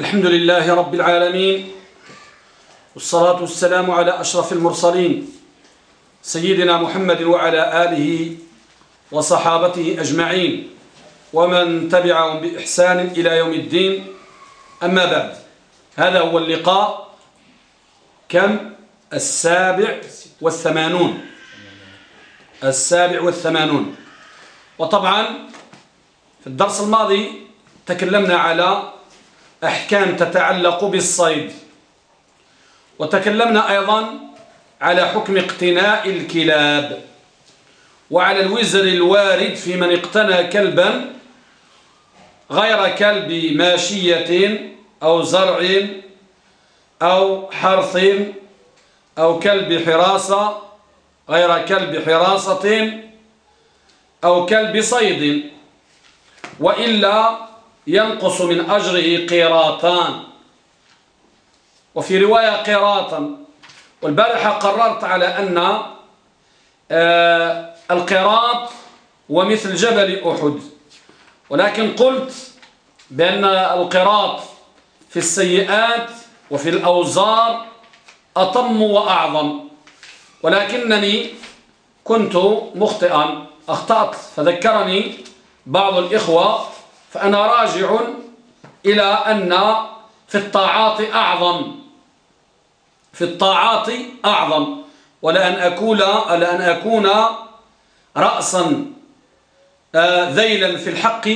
الحمد لله رب العالمين والصلاة والسلام على أشرف المرسلين سيدنا محمد وعلى آله وصحابته أجمعين ومن تبعهم بإحسان إلى يوم الدين. أما بعد هذا هو اللقاء كم؟ السابع والثمانون. السابع والثمانون. وطبعا في الدرس الماضي تكلمنا على أحكام تتعلق بالصيد. وتكلمنا أيضا على حكم اقتناء الكلاب وعلى الوزر الوارد في من اقتنى كلبا غير كلب ماشية أو زرع أو حرث أو كلب حراسة غير كلب حراسة أو كلب صيد. وإلا ينقص من أجره قيراطان. وفي رواية قيراطا والبارحة قررت على أن آه، القيراط ومثل جبل أحد. ولكن قلت بأن القراط في السيئات وفي الأوزار أطم وأعظم. ولكنني كنت مخطئا. أخطأت. فذكرني بعض الإخوة فأنا راجع إلى أن في الطاعات أعظم. في الطاعات أعظم. ولأن أكون, لأن أكون رأسا آه، ذيلا في الحق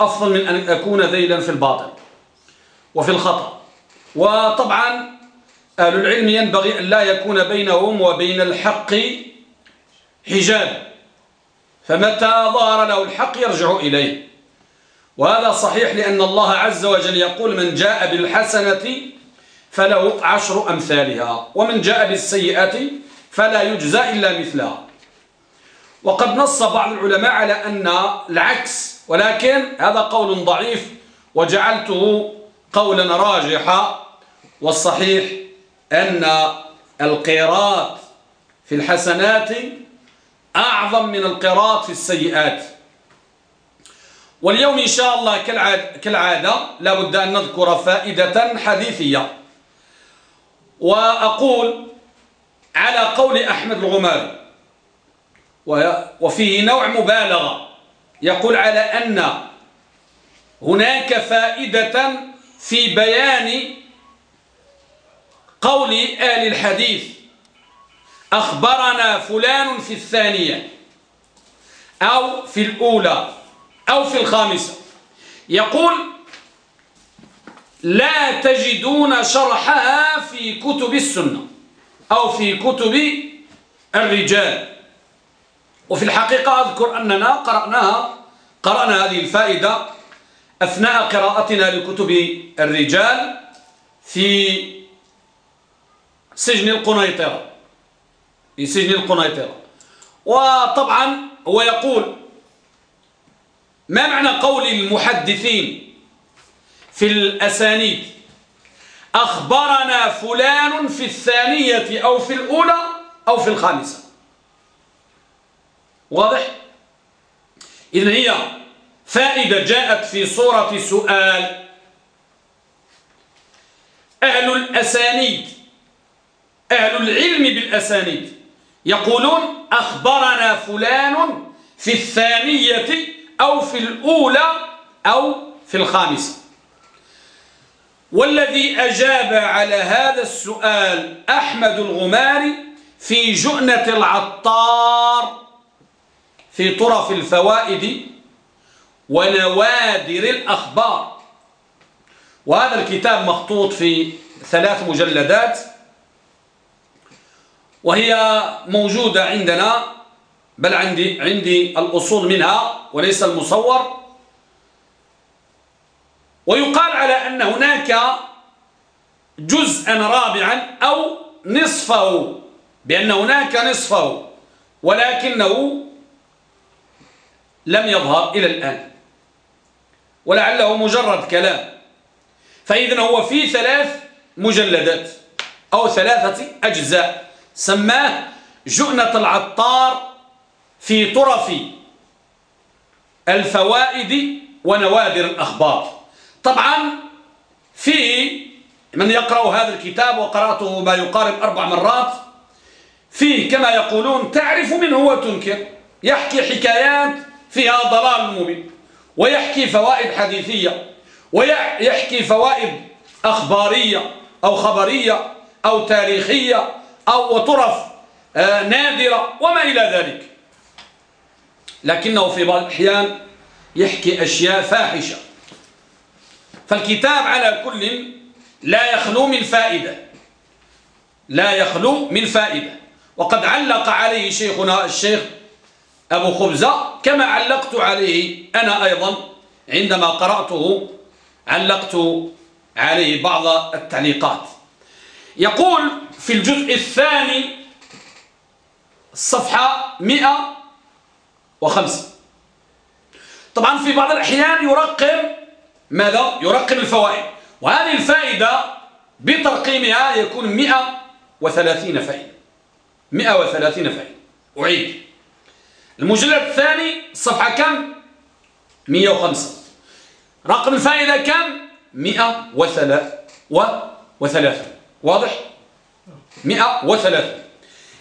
أفضل من أن أكون ذيلا في الباطل وفي الخطأ. وطبعا أهل العلم ينبغي أن لا يكون بينهم وبين الحق حجاب. فمتى ظهر له الحق يرجع إليه. وهذا صحيح لأن الله عز وجل يقول من جاء بالحسنة فله عشر أمثالها ومن جاء بالسيئة فلا يجزى إلا مثلها. وقد نص بعض العلماء على أن العكس ولكن هذا قول ضعيف وجعلته قولا راجحا. والصحيح أن القيرات في الحسنات أعظم من القيرات في السيئات. واليوم إن شاء الله كالعادة, لابد أن نذكر فائدة حديثية. وأقول على قول أحمد الغماري وفيه نوع مبالغة يقول على أن هناك فائدة في بيان قول آل الحديث أخبرنا فلان في الثانية أو في الأولى. أو في الخامسة. يقول لا تجدون شرحها في كتب السنة أو في كتب الرجال. وفي الحقيقة أذكر أننا قرأناها قرأنا هذه الفائدة أثناء قراءتنا لكتب الرجال في سجن القنيطرة. في سجن القنيطرة. وطبعا هو يقول ما معنى قول المحدثين في الأسانيد؟ أخبرنا فلان في الثانية أو في الأولى أو في الخامسة. واضح؟ إذن هي فائدة جاءت في صورة سؤال. أهل الأسانيد أهل العلم بالأسانيد يقولون أخبرنا فلان في الثانية أو في الأولى أو في الخامسة والذي أجاب على هذا السؤال أحمد الغماري في جؤنة العطار في طرف الفوائد ونوادر الأخبار. وهذا الكتاب مخطوط في ثلاث مجلدات وهي موجودة عندنا بل عندي عندي الأصول منها وليس المصور. ويقال على أن هناك جزءا رابعا أو نصفه بأن هناك نصفه ولكنه لم يظهر إلى الآن. ولعله مجرد كلام. فإذا هو في ثلاث مجلدات أو ثلاثة أجزاء سماه جؤنة العطار في طرف الفوائد ونوادر الأخبار. طبعا فيه من يقرأ هذا الكتاب وقرأته ما يقارب أربع مرات فيه كما يقولون تعرف منه وتنكر يحكي حكايات فيها ضلال مبين ويحكي فوائد حديثية ويحكي فوائد أخبارية أو خبرية أو تاريخية أو وطرف آه، نادرة وما إلى ذلك. لكنه في بعض الأحيان يحكي أشياء فاحشة. فالكتاب على كل لا يخلو من فائدة. لا يخلو من فائدة. وقد علق عليه شيخنا الشيخ أبو خبزة كما علقت عليه أنا أيضا عندما قرأته علقت عليه بعض التعليقات. يقول في الجزء الثاني الصفحة 105 طبعا في بعض الأحيان يرقم ماذا؟ يرقم الفوائد وهذه الفائدة بترقيمها يكون 130 فائدة 130 فائدة أعيد المجلد الثاني الصفحة كم؟ 105 رقم الفائدة كم؟ 103 واضح؟ 103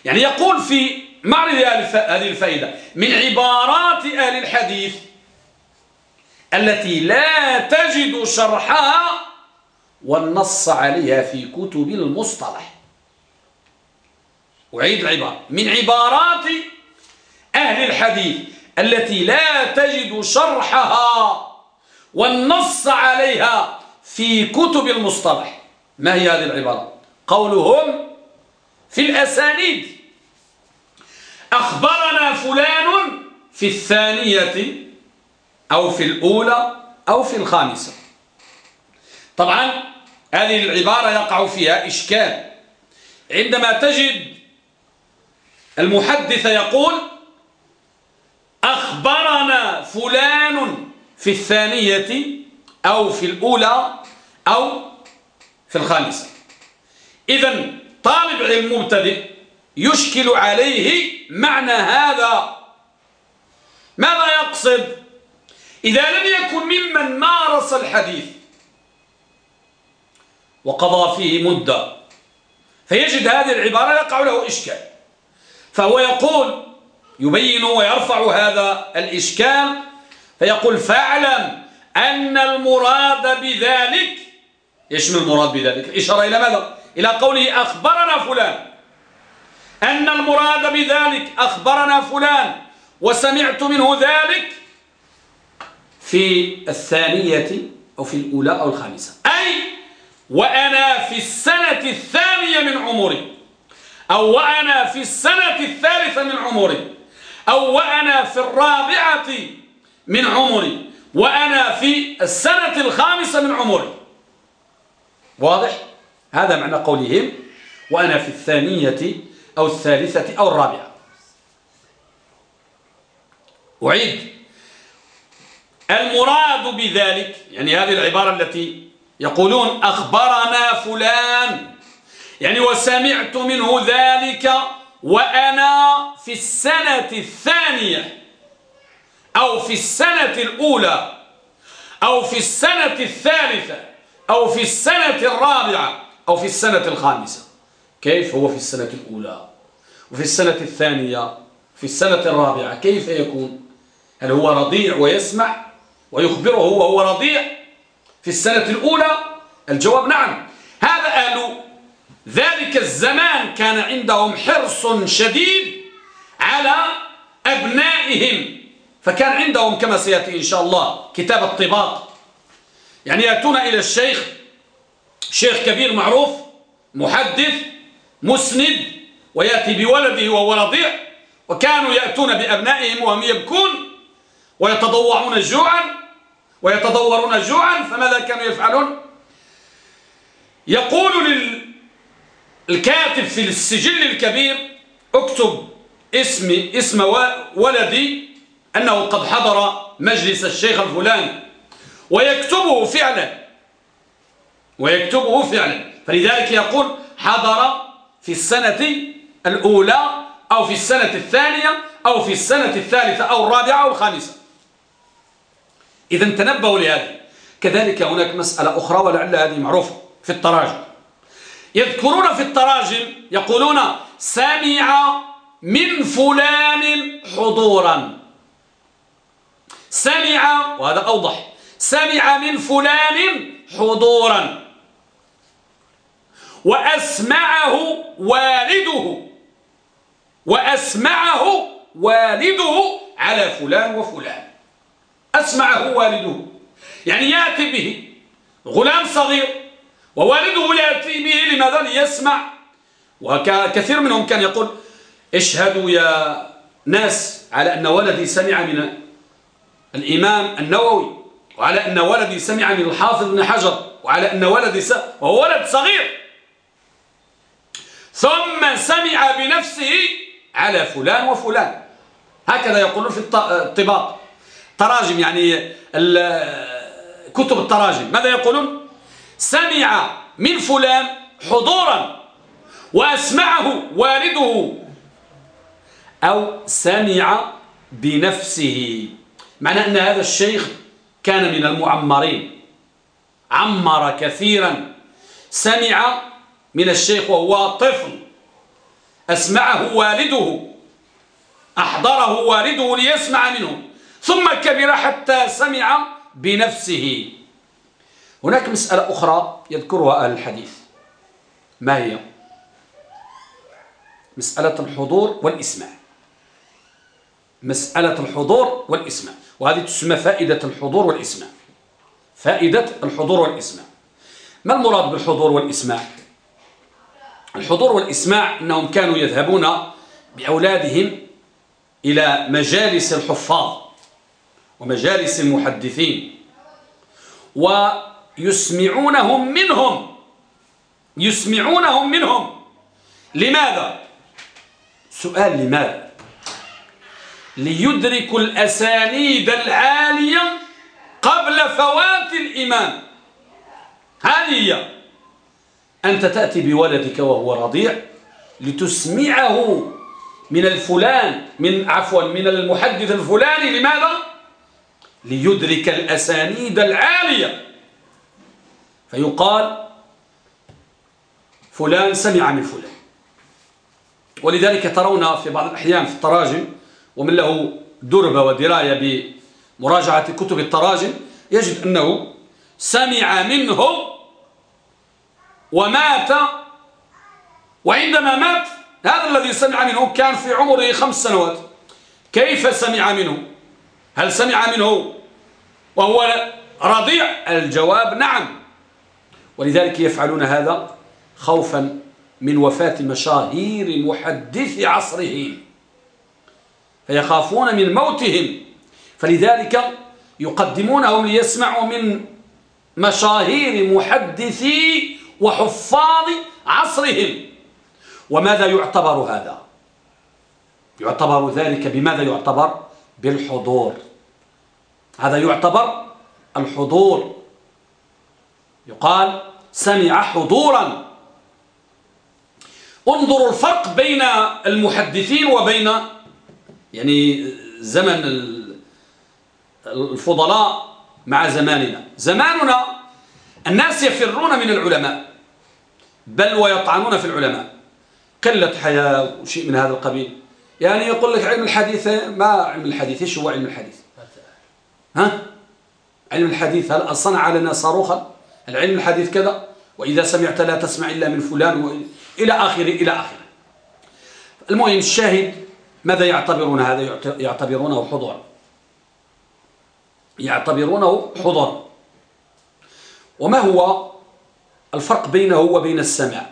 يعني يقول في معرض هذه الفائدة؟ من عبارات أهل الحديث التي لا تجد شرحها والنص عليها في كتب المصطلح. أعيد العبارة. من عبارات أهل الحديث التي لا تجد شرحها والنص عليها في كتب المصطلح. ما هي هذه العبارة؟ قولهم في الأسانيد. أخبرنا فلان في الثانية أو في الأولى أو في الخامسة. طبعا هذه العبارة يقع فيها إشكال. عندما تجد المحدث يقول أخبرنا فلان في الثانية أو في الأولى أو في الخامسة. إذا طالب علم مبتدئ يشكل عليه معنى هذا. ماذا يقصد؟ إذا لم يكن ممن مارس الحديث وقضى فيه مدة فيجد هذه العبارة يقع له إشكال. فهو يقول يبين ويرفع هذا الإشكال فيقول فاعلم أن المراد بذلك يشمل المراد بذلك؟ الإشارة إلى ماذا؟ إلى قوله أخبرنا فلان. أن المراد بذلك أخبرنا فلان وسمعت منه ذلك في الثانية أو في الأولى أو الخامسة أي وأنا في السنة الثانية من عمري أو وأنا في السنة الثالثة من عمري أو وأنا في الرابعة من عمري وأنا في السنة الخامسة من عمري واضح؟ هذا معنى قولهم وأنا في الثانية أو الثالثة أو الرابعة. أعيد. المراد بذلك يعني هذه العبارة التي يقولون أخبرنا فلان. يعني وسمعت منه ذلك وأنا في السنة الثانية أو في السنة الأولى أو في السنة الثالثة أو في السنة الرابعة أو في السنة الخامسة. كيف هو في السنة الأولى؟ وفي السنة الثانية في السنة الرابعة كيف يكون؟ هل هو رضيع ويسمع ويخبره وهو رضيع؟ في السنة الأولى؟ الجواب نعم. هذا أهل ذلك الزمان كان عندهم حرص شديد على أبنائهم فكان عندهم كما سيأتي إن شاء الله كتاب الطباق يعني يأتون إلى الشيخ شيخ كبير معروف محدث مسند ويأتي بولده وهو رضيع وكانوا يأتون بأبنائهم وهم يبكون ويتضوعون جوعا ويتضورون جوعا فماذا كانوا يفعلون؟ يقول الكاتب في السجل الكبير اكتب اسم اسم ولدي أنه قد حضر مجلس الشيخ الفلاني. ويكتبه فعلا. ويكتبه فعلا. فلذلك يقول حضر في السنة الأولى أو في السنة الثانية أو في السنة الثالثة أو الرابعة أو الخامسة. إذا تنبهوا لهذا كذلك هناك مسألة أخرى ولعل هذه معروفة في التراجم. يذكرون في التراجم يقولون سمع من فلان حضورا. سمع وهذا أوضح. سمع من فلان حضورا. وأسمعه والده. وأسمعه والده على فلان وفلان. أسمعه والده. يعني يأتي به غلام صغير ووالده يأتي به لماذا؟ ليسمع. وكثير منهم كان يقول اشهدوا يا ناس على أن ولدي سمع من الإمام النووي وعلى أن ولدي سمع من الحافظ بن حجر وعلى أن ولدي س... وهو ولد صغير. ثم سمع بنفسه على فلان وفلان. هكذا يقولون في الطباق. تراجم يعني كتب التراجم. ماذا يقولون؟ سمع من فلان حضورا وأسمعه والده. أو سمع بنفسه. معنى أن هذا الشيخ كان من المعمرين. عمر كثيرا. سمع من الشيخ وهو طفل. أسمعه والده. أحضره والده ليسمع منه. ثم كبر حتى سمع بنفسه. هناك مسألة أخرى يذكرها أهل الحديث. ما هي؟ مسألة الحضور والإسماع. مسألة الحضور والإسماع. وهذه تسمى فائدة الحضور والإسماع. فائدة الحضور والإسماع. ما المراد بالحضور والإسماع؟ الحضور والإسماع أنهم كانوا يذهبون بأولادهم إلى مجالس الحفاظ ومجالس المحدثين ويسمعونهم منهم يسمعونهم منهم. لماذا؟ سؤال لماذا؟ ليدركوا الأسانيد العالية قبل فوات الإمام هذه هي أنت تأتي بولدك وهو رضيع لتسمعه من الفلان من عفوا من المحدث الفلاني. لماذا؟ ليدرك الأسانيد العالية. فيقال فلان سمع من فلان. ولذلك ترون في بعض الأحيان في التراجم ومن له دربة ودراية بمراجعة كتب التراجم يجد أنه سمع منه ومات. وعندما مات هذا الذي سمع منه كان في عمره خمس سنوات. كيف سمع منه؟ هل سمع منه؟ وهو رضيع الجواب نعم. ولذلك يفعلون هذا خوفا من وفاة مشاهير محدث عصرهم فيخافون من موتهم. فلذلك يقدمونهم ليسمعوا من مشاهير محدثي وحفاظ عصرهم. وماذا يعتبر هذا؟ يعتبر ذلك بماذا يعتبر؟ بالحضور. هذا يعتبر الحضور. يقال سمع حضورا. انظروا الفرق بين المحدثين وبين يعني زمن الفضلاء مع زماننا. زماننا الناس يفرون من العلماء. بل ويطعنون في العلماء. قلة حياة وشيء من هذا القبيل. يعني يقول لك علم الحديث ما علم الحديث؟ إيش هو علم الحديث؟ ها؟ علم الحديث هل صنع لنا صاروخا؟ العلم الحديث كذا؟ وإذا سمعت لا تسمع إلا من فلان إلى آخره إلى آخره. المهم الشاهد ماذا يعتبرون هذا؟ يعتبرونه حضور. يعتبرونه حضور. وما هو الفرق بينه وبين السمع.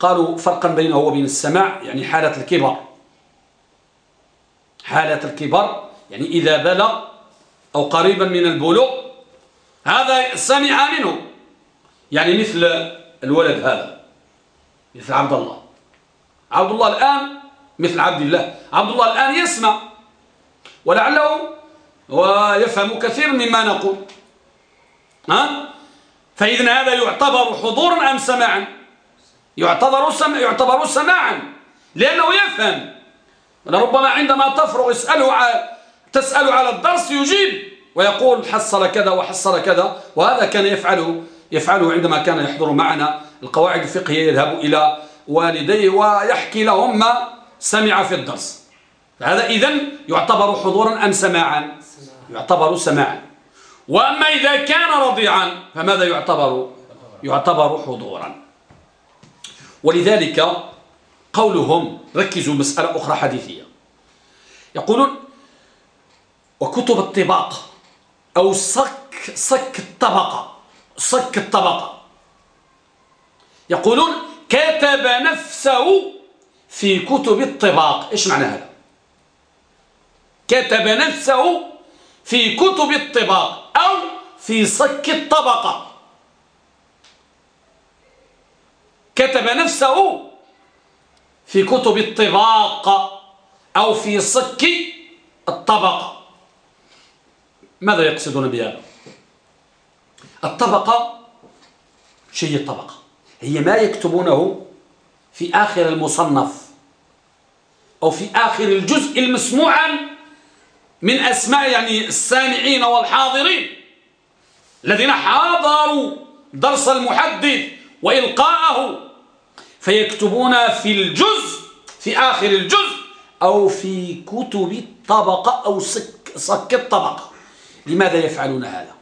قالوا فرقا بينه وبين السمع يعني حالة الكبر. حالة الكبر يعني إذا بلغ أو قريبا من البلوغ هذا سمع منه. يعني مثل الولد هذا مثل عبد الله. عبد الله الآن مثل عبد الله. عبد الله الآن يسمع. ولعله ويفهم كثير مما نقول. ها؟ فإذن هذا يعتبر حضورا أم سماعا؟ يعتبر سمع يعتبر سماعا. لأنه يفهم. ربما عندما تفرغ اسأله على تسأل على الدرس يجيب ويقول حصل كذا وحصل كذا وهذا كان يفعله يفعله عندما كان يحضر معنا. القواعد الفقهية يذهب إلى والديه ويحكي لهم ما سمع في الدرس. هذا إذن يعتبر حضورا أم سماعا؟ يعتبر سماعا. وأما إذا كان رضيعا فماذا يعتبر؟ يعتبر حضورا. ولذلك قولهم ركزوا مسألة أخرى حديثية. يقولون وكتب الطباق أو صك صك الطبقة صك الطبقة. يقولون كتب نفسه في كتب الطباق. إيش معنى هذا؟ كتب نفسه في كتب الطباق. أو في صك الطبقة. كتب نفسه في كتب الطباق أو في صك الطبقة. ماذا يقصدون بهذا الطبقة شيء الطبقة. هي ما يكتبونه في آخر المصنف أو في آخر الجزء المسموع من أسماء يعني السامعين والحاضرين الذين حاضروا درس المحدث وإلقاءه فيكتبون في الجزء في آخر الجزء أو في كتب الطبقة أو صك, صك الطبقة. لماذا يفعلون هذا؟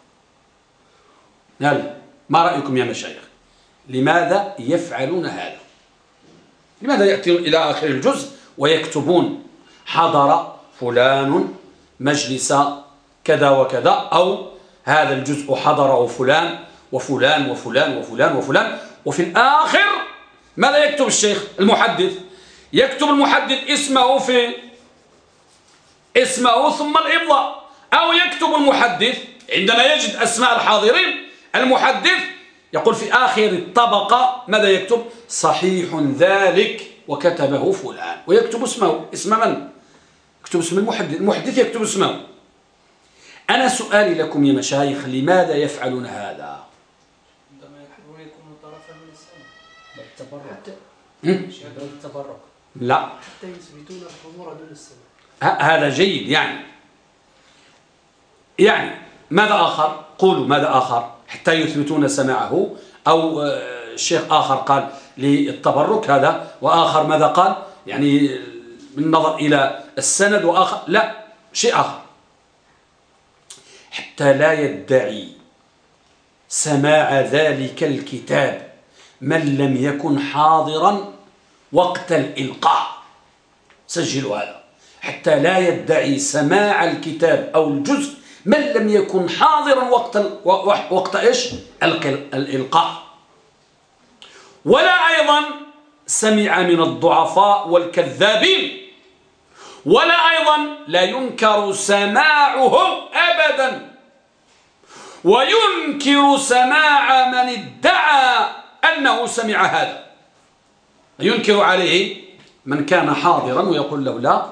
هل ما رأيكم يا مشايخ؟ لماذا يفعلون هذا؟ لماذا يأتون إلى آخر الجزء ويكتبون حضر فلان مجلس كذا وكذا أو هذا الجزء حضره فلان وفلان وفلان وفلان وفلان وفي الآخر ماذا يكتب الشيخ المحدث؟ يكتب المحدث اسمه في اسمه ثم الإمضاء أو يكتب المحدث عندما يجد أسماء الحاضرين المحدث يقول في آخر الطبقة ماذا يكتب؟ صحيح ذلك وكتبه فلان. ويكتب اسمه اسم من؟ يكتب اسم المحدث المحدث يكتب اسمه. أنا سؤالي لكم يا مشايخ لماذا يفعلون هذا؟ عندما يكون طرفا من السنة التبرك. لا. حتى يثبتون الحضور دون السنة هذا جيد يعني. يعني ماذا آخر؟ قولوا ماذا آخر حتى يثبتون سماعه. أو آه، الشيخ آخر قال للتبرك هذا وآخر ماذا قال؟ يعني بالنظر إلى السند وآخر. لا شيء آخر. حتى لا يدعي سماع ذلك الكتاب من لم يكن حاضرا وقت الإلقاء. سجلوا هذا. حتى لا يدعي سماع الكتاب أو الجزء من لم يكن حاضرا وقت وقت إيش؟ الإلقاء. ولا أيضا سمع من الضعفاء والكذابين. ولا أيضا لا ينكر سماعه أبدا. وينكر سماع من ادعى أنه سمع هذا. ينكر عليه من كان حاضرا ويقول له لا.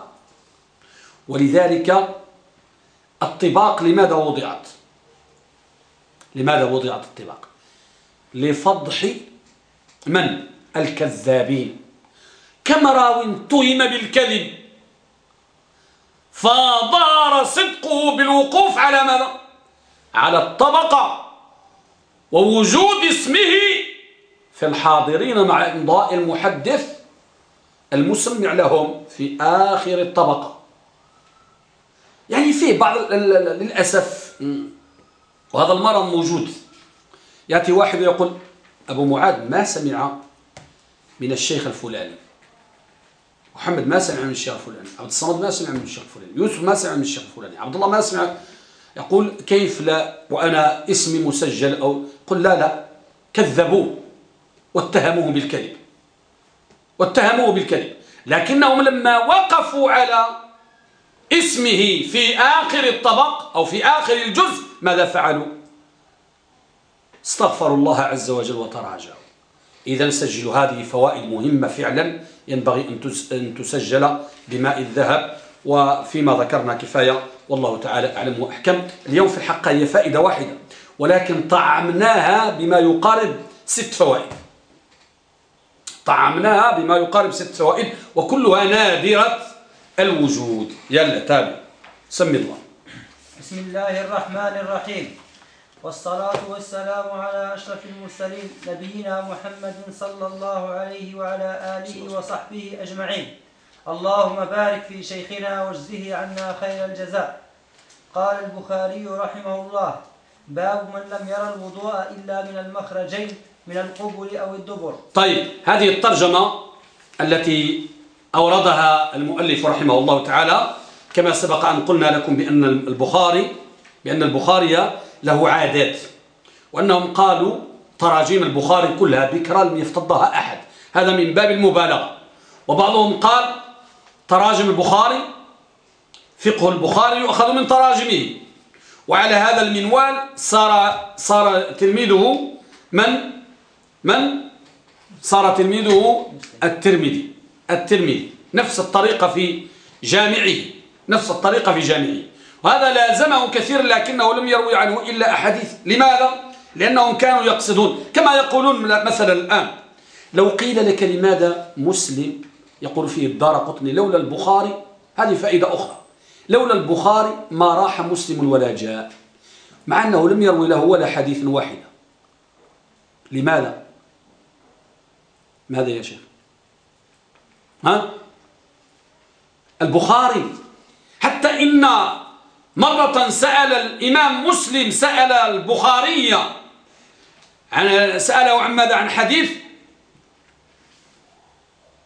ولذلك الطباق لماذا وضعت؟ لماذا وضعت الطباق؟ لفضح من؟ الكذابين. كما راو اتهم بالكذب. فظهر صدقه بالوقوف على ماذا؟ على الطبقة ووجود اسمه في الحاضرين مع إمضاء المحدث المسمع لهم في آخر الطبقة. يعني فيه بعض للأسف وهذا المرض موجود. يأتي واحد ويقول أبو معاذ ما سمع من الشيخ الفلاني؟ محمد ما سمع من الشيخ الفلاني عبد الصمد ما سمع من الشيخ الفلاني يوسف ما سمع من الشيخ الفلاني عبد الله ما سمع. يقول كيف لا وأنا اسمي مسجل أو قل لا لا كذبوه واتهموه بالكذب واتهموه بالكذب. لكنهم لما وقفوا على اسمه في آخر الطبق أو في آخر الجزء ماذا فعلوا؟ استغفروا الله عز وجل وتراجعوا. إذا سجلوا هذه فوائد مهمة فعلا. ينبغي أن تسجل بماء الذهب. وفيما ذكرنا كفاية والله تعالى أعلم وأحكم. اليوم في الحق هي فائدة واحدة ولكن طعمناها بما يقارب ست فوائد. طعمناها بما يقارب ست فوائد وكلها نادرة الوجود. يلا تابع. سمي الله. بسم الله الرحمن الرحيم. والصلاة والسلام على أشرف المرسلين نبينا محمد صلى الله عليه وعلى آله وصحبه أجمعين. اللهم بارك في شيخنا واجزه عنا خير الجزاء. قال البخاري رحمه الله باب من لم يرى الوضوء إلا من المخرجين من القبل أو الدبر. طيب هذه الترجمة التي أوردها المؤلف رحمه الله تعالى كما سبق أن قلنا لكم بأن البخاري بأن البخاري له عادات. وأنهم قالوا تراجيم البخاري كلها بكرة لم يفتضها أحد. هذا من باب المبالغة. وبعضهم قال تراجم البخاري فقه البخاري يؤخذ من تراجمه. وعلى هذا المنوال صار صار تلميذه من؟ من؟ صار تلميذه الترمذي. الترمذي. نفس الطريقة في جامعه. نفس الطريقة في جامعه. وهذا لازمه كثيرا لكنه لم يروي عنه إلا أحاديث لماذا؟ لأنهم كانوا يقصدون كما يقولون مثلا الآن لو قيل لك لماذا مسلم يقول فيه الدار قطني لولا البخاري هذه فائدة أخرى لولا البخاري ما راح مسلم ولا جاء مع أنه لم يروي له ولا حديث واحد لماذا؟ ماذا يا شيخ؟ ها؟ البخاري حتى إن مرة سأل الإمام مسلم سأل البخاري عن سأله عن ماذا؟ عن حديث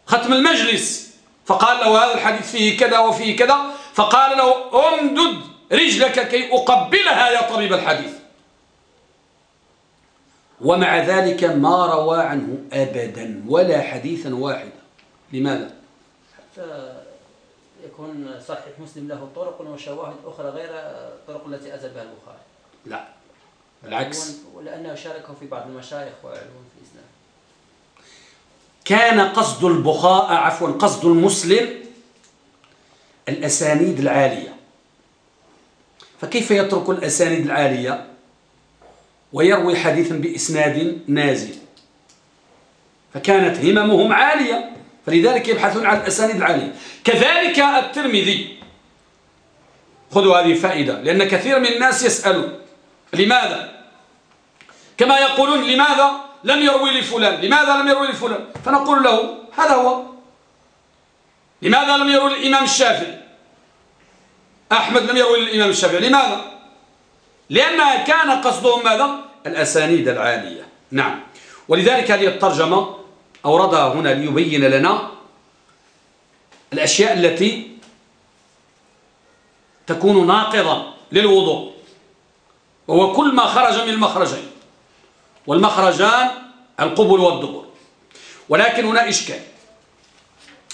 ختم المجلس. فقال له هذا الحديث فيه كذا وفيه كذا. فقال له امدد رجلك كي أقبلها يا طبيب الحديث. ومع ذلك ما روى عنه أبدا ولا حديثا واحدا. لماذا؟ حتى يكون صحيح مسلم له طرق وشواهد أخرى غير الطرق التي أتى بها البخاري. لا. بالعكس. ولأنه شاركه في بعض المشايخ وعلوم في الإسلام. كان قصد البخاء عفوا قصد المسلم الأسانيد العالية. فكيف يترك الأسانيد العالية ويروي حديثا بإسناد نازل؟ فكانت هممهم عالية. فلذلك يبحثون عن الأسانيد العالية. كذلك الترمذي. خذوا هذه فائدة لأن كثير من الناس يسألون لماذا؟ كما يقولون لماذا لم يروي لفلان؟ لماذا لم يروي لفلان؟ فنقول له هذا هو. لماذا لم يروي الإمام الشافعي؟ أحمد لم يروي للإمام الشافعي لماذا؟ لأن كان قصدهم ماذا؟ الأسانيد العالية. نعم. ولذلك هذه الترجمة أوردها هنا ليبين لنا الأشياء التي تكون ناقضة للوضوء وهو كل ما خرج من المخرجين والمخرجان القبل والدبر. ولكن هنا إشكال.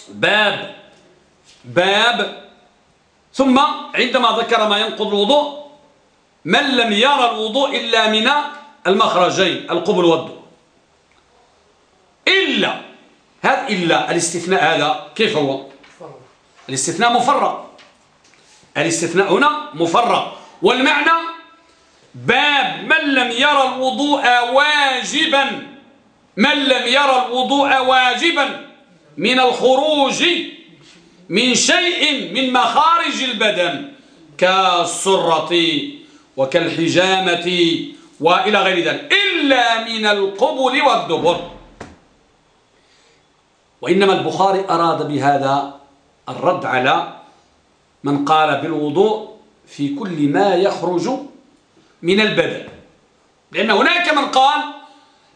باب باب ثم عندما ذكر ما ينقض الوضوء من لم يرى الوضوء إلا من المخرجين القبل والدبر. إلا هذا إلا الاستثناء هذا كيف هو؟ الاستثناء مفرغ الاستثناء هنا مفرغ والمعنى باب من لم يرى الوضوء واجبا. من لم يرى الوضوء واجبا من الخروج من شيء من مخارج البدن كالسرة وكالحجامة وإلى غير ذلك. إلا من القبل والدبر. وإنما البخاري أراد بهذا الرد على من قال بالوضوء في كل ما يخرج من البدن. لأن هناك من قال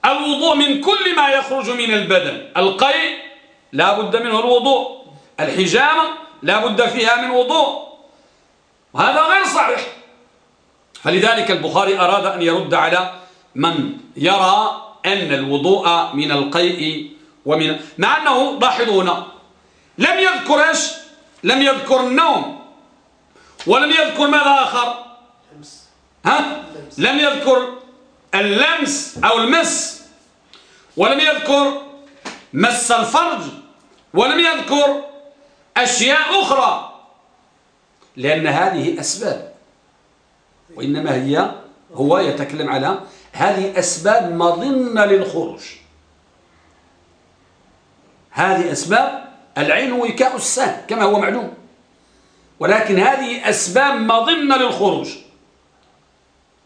الوضوء من كل ما يخرج من البدن. القيء لا بد منه الوضوء. الحجامة لا بد فيها من وضوء. وهذا غير صحيح. فلذلك البخاري أراد أن يرد على من يرى أن الوضوء من القيء ومن مع أنه لاحظوا هنا لم يذكر إيش؟ لم يذكر النوم. ولم يذكر ماذا آخر؟ ها؟ لم يذكر اللمس أو المس. ولم يذكر مس الفرج. ولم يذكر أشياء أخرى. لأن هذه أسباب. وإنما هي هو يتكلم على. هذه أسباب مظنة للخروج. هذه أسباب العين وكاء السهم كما هو معلوم. ولكن هذه أسباب مضمنة للخروج.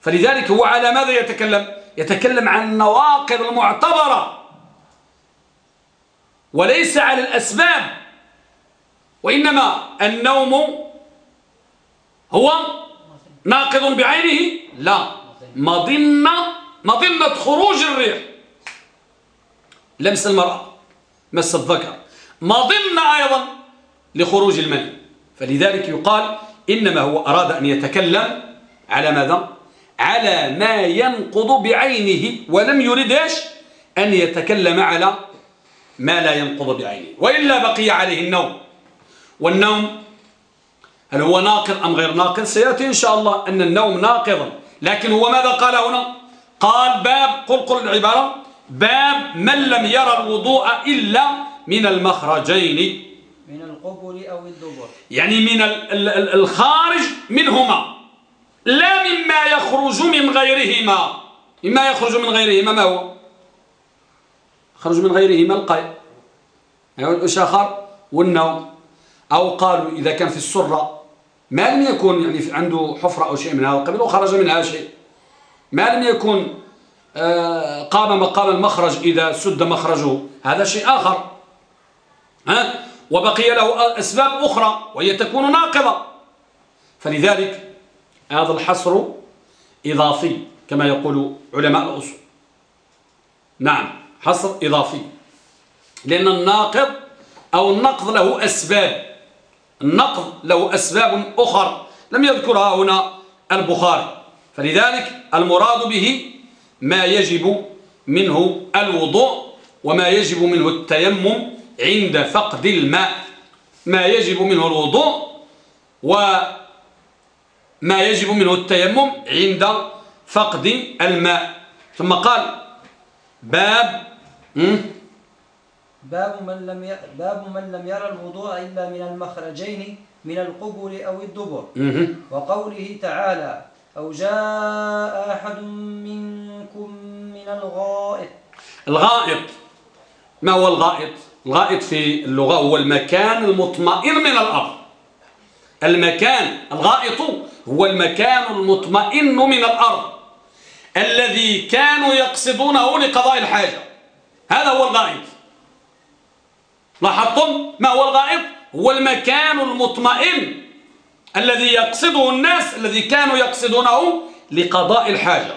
فلذلك هو على ماذا يتكلم؟ يتكلم عن النواقض المعتبرة. وليس على الأسباب وإنما النوم هو ناقض بعينه؟ لا. مظنة مظنة خروج الريح. لمس المرأة. مس الذكر. مظنة أيضا لخروج المني فلذلك يقال إنما هو أراد أن يتكلم على ماذا؟ على ما ينقض بعينه ولم يرد إيش؟ أن يتكلم على ما لا ينقض بعينه. وإلا بقي عليه النوم. والنوم هل هو ناقض أم غير ناقض؟ سيأتي إن شاء الله أن النوم ناقض. لكن هو ماذا قال هنا؟ قال باب قل قل العبارة. باب من لم يرى الوضوء إلا من المخرجين. من القبل أو الدبر. يعني من الخارج منهما. لا مما يخرج من غيرهما. مما يخرج من غيرهما ما هو؟ خرج من غيرهما القيء. يعني آخر والنوم. أو قالوا إذا كان في السرة ما لم يكن يعني عنده حفرة أو شيء من هذا القبيل وخرج منها شيء. ما لم يكن قام مقام المخرج إذا سد مخرجه. هذا شيء آخر. ها؟ وبقي له أسباب أخرى وهي تكون ناقضة. فلذلك هذا الحصر إضافي كما يقول علماء الأصول. نعم حصر إضافي. لأن الناقض أو النقض له أسباب. النقض له أسباب أخرى لم يذكرها هنا البخاري. فلذلك المراد به ما يجب منه الوضوء وما يجب منه التيمم عند فقد الماء. ما يجب منه الوضوء وما يجب منه التيمم عند فقد الماء. ثم قال باب باب من لم باب من لم يرى الوضوء إلا من المخرجين من القبل أو الدبر. وقوله تعالى أو جاء أحد منكم من الغائط. الغائط. ما هو الغائط؟ الغائط في اللغة هو المكان المطمئن من الأرض. المكان الغائط هو المكان المطمئن من الأرض. الذي كانوا يقصدونه لقضاء الحاجة. هذا هو الغائط. لاحظتم؟ ما هو الغائط؟ هو المكان المطمئن الذي يقصده الناس الذي كانوا يقصدونه لقضاء الحاجة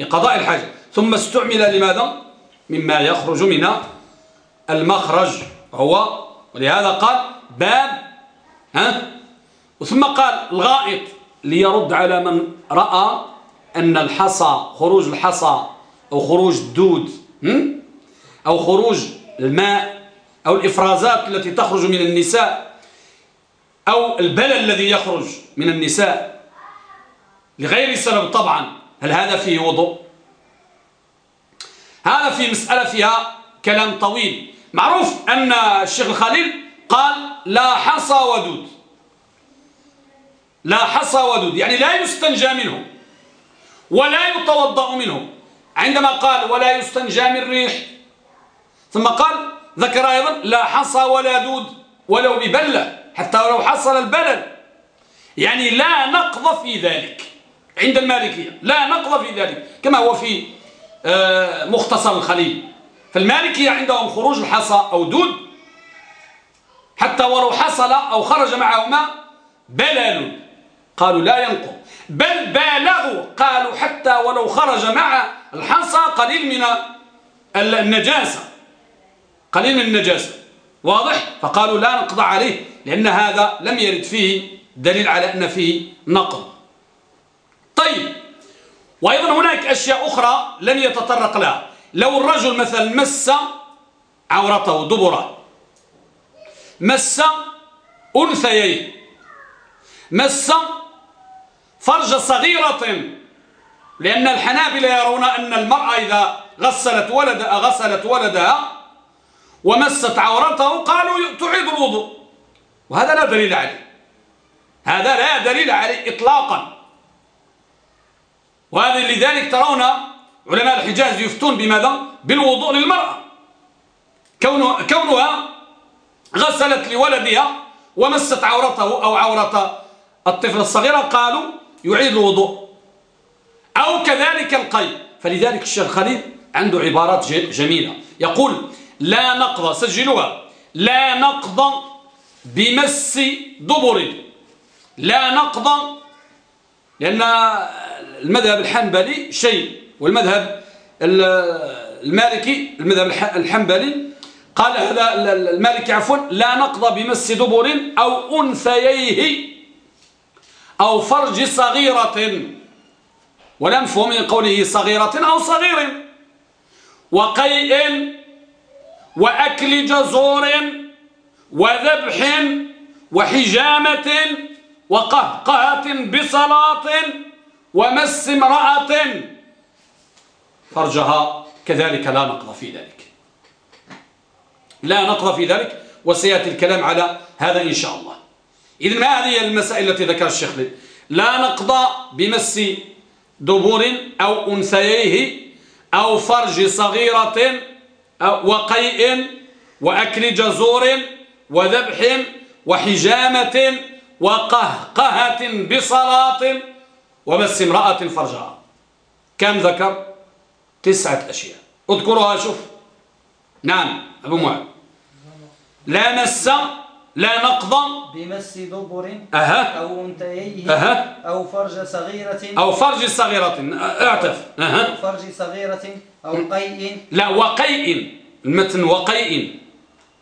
لقضاء الحاجة. ثم استعمل لماذا؟ مما يخرج من المخرج. هو ولهذا قال باب ها؟ ثم قال الغائط ليرد على من رأى أن الحصى خروج الحصى أو خروج الدود أو خروج الماء أو الإفرازات التي تخرج من النساء أو البلل الذي يخرج من النساء لغير سبب طبعا هل هذا فيه وضوء؟ هذا في مسألة فيها كلام طويل. معروف أن الشيخ الخليل قال لا حصى ودود. لا حصى ودود يعني لا يستنجى منه ولا يتوضأ منه. عندما قال ولا يستنجى من ريح ثم قال ذكر أيضا لا حصى ولا دود ولو ببلة. حتى ولو حصل البلل. يعني لا نقض في ذلك. عند المالكية. لا نقض في ذلك. كما هو في آه، مختصر الخليل. فالمالكية عندهم خروج الحصى أو دود. حتى ولو حصل أو خرج معهما بلل. قالوا لا ينقض. بل بالغوا. قالوا حتى ولو خرج مع الحصى قليل من النجاسة. قليل من النجاسة. واضح؟ فقالوا لا نقضى عليه لأن هذا لم يرد فيه دليل على أن فيه نقض. طيب وأيضا هناك أشياء أخرى لم يتطرق لها. لو الرجل مثلا مس عورته دبرة مس أنثييه مس فرج صغيرة لأن الحنابلة يرون أن المرأة إذا غسلت ولدها غسلت ولدها ومست عورته قالوا تعيد الوضوء. وهذا لا دليل عليه. هذا لا دليل عليه إطلاقا. وهذا لذلك ترون علماء الحجاز يفتون بماذا؟ بالوضوء للمرأة. كونها غسلت لولدها ومست عورته أو عورة الطفل الصغير قالوا يعيد الوضوء. أو كذلك القي فلذلك الشيخ خليل عنده عبارات جميلة. يقول لا نقض سجلوها. لا نقض بمس دبر. لا نقض لأن المذهب الحنبلي شيء والمذهب المالكي المذهب الحنبلي قال هذا المالكي عفوا لا نقض بمس دبر أو أنثييه أو فرج صغيرة. ولم فهم من قوله صغيرة أو صغير. وقيء وأكل جزور وذبح وحجامة وقهقهة بصلاة ومس امرأة. فرجها كذلك لا نقض في ذلك. لا نقض في ذلك وسيأتي الكلام على هذا إن شاء الله. إذن ما هذه المسائل التي ذكر الشيخ لا نقضى بمس دبور أو أنثييه أو فرج صغيرة وقيء وأكل جزور وذبح وحجامة وقهقهة بصلاة ومس امرأة فرجها. كم ذكر؟ تسعة أشياء. اذكرها شوف. نعم أبو معاذ. لا مس لا نقض. بمس دبر أها. أو أنتيه أها. أو فرج صغيرة. أو فرج صغيرة. اعتف أها. أو فرج صغيرة. أو قيء. لا وقيء. المتن وقيء.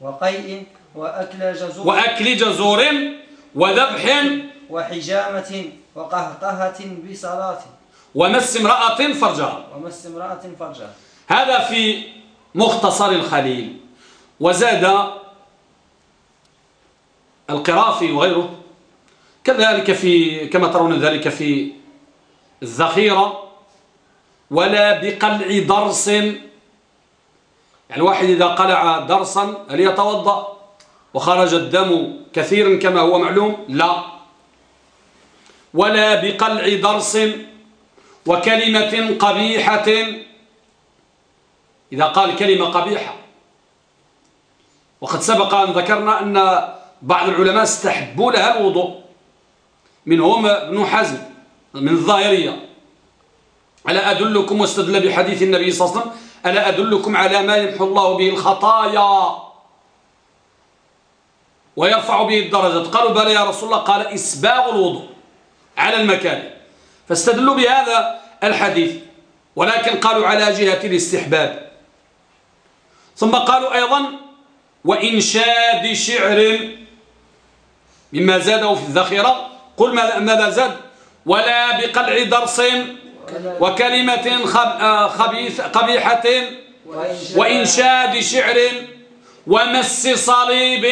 وقيء وأكل جزور. وأكل جزور وذبح وحجامة وقهقهة بصلاة. ومس امرأة فرجها. ومس امرأة فرجها. هذا في مختصر الخليل. وزاد القرافي وغيره. كذلك في كما ترون ذلك في الذخيرة. ولا بقلع درس. يعني الواحد إذا قلع درسا هل يتوضأ وخرج الدم كثيرا كما هو معلوم؟ لا. ولا بقلع درس وكلمة قبيحة. إذا قال كلمة قبيحة وقد سبق أن ذكرنا أن بعض العلماء استحبوا لها الوضوء منهم ابن حزم من الظاهرية. ألا أدلكم واستدل بحديث النبي صلى الله عليه وسلم؟ ألا أدلكم على ما يمحو الله به الخطايا؟ ويرفع به الدرجات. قالوا بلى يا رسول الله قال إسباغ الوضوء على المكان. فاستدلوا بهذا الحديث ولكن قالوا على جهة الاستحباب. ثم قالوا أيضا وإنشاد شعر. مما زاده في الذخيرة. قل ماذا زاد؟ ولا بقلع درس. وكلمة خبيث قبيحة وإنشاد شعر ومس صليب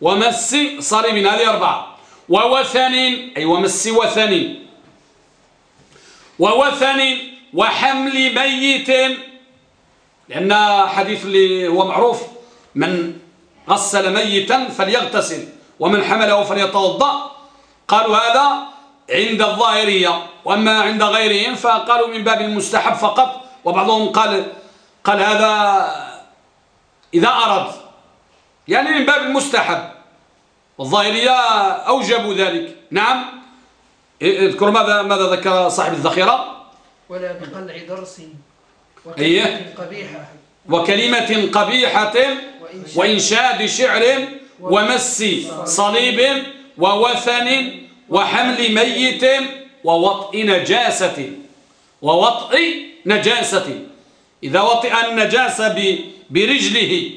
ومس صليب هذه أربعة. ووثن أي ومس وثن. ووثن وحمل ميت. لأن حديث اللي هو معروف من غسل ميتا فليغتسل ومن حمله فليتوضأ. قالوا هذا عند الظاهرية وأما عند غيرهم فقالوا من باب المستحب فقط. وبعضهم قال قال هذا إذا أرد يعني من باب المستحب. والظاهرية أوجبوا ذلك. نعم. اذكر ماذا ماذا ذكر صاحب الذخيرة؟ ولا بقلع درس وكلمة قبيحة. وكلمة قبيحة وإنشاد. شعر ومس صليب ووثن وحمل ميت ووطئ نجاسة. ووطئ نجاسة. إذا وطئ النجاسة برجله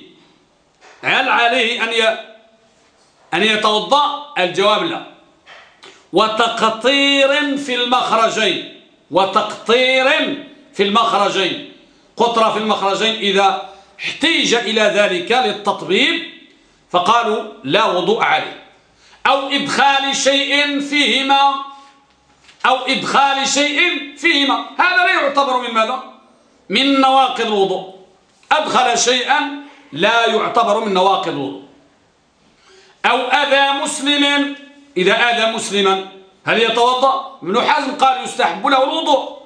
هل عليه أن أن يتوضأ؟ الجواب لا. وتقطير في المخرجين. وتقطير في المخرجين. قطرة في المخرجين إذا احتيج إلى ذلك للتطبيب فقالوا لا وضوء عليه. أو إدخال شيء فيهما. أو إدخال شيء فيهما. هذا لا يعتبر من ماذا؟ من نواقض الوضوء. أدخل شيئا لا يعتبر من نواقض الوضوء. أو أذى مسلم. إذا أذى مسلما هل يتوضأ؟ ابن حزم قال يستحب له الوضوء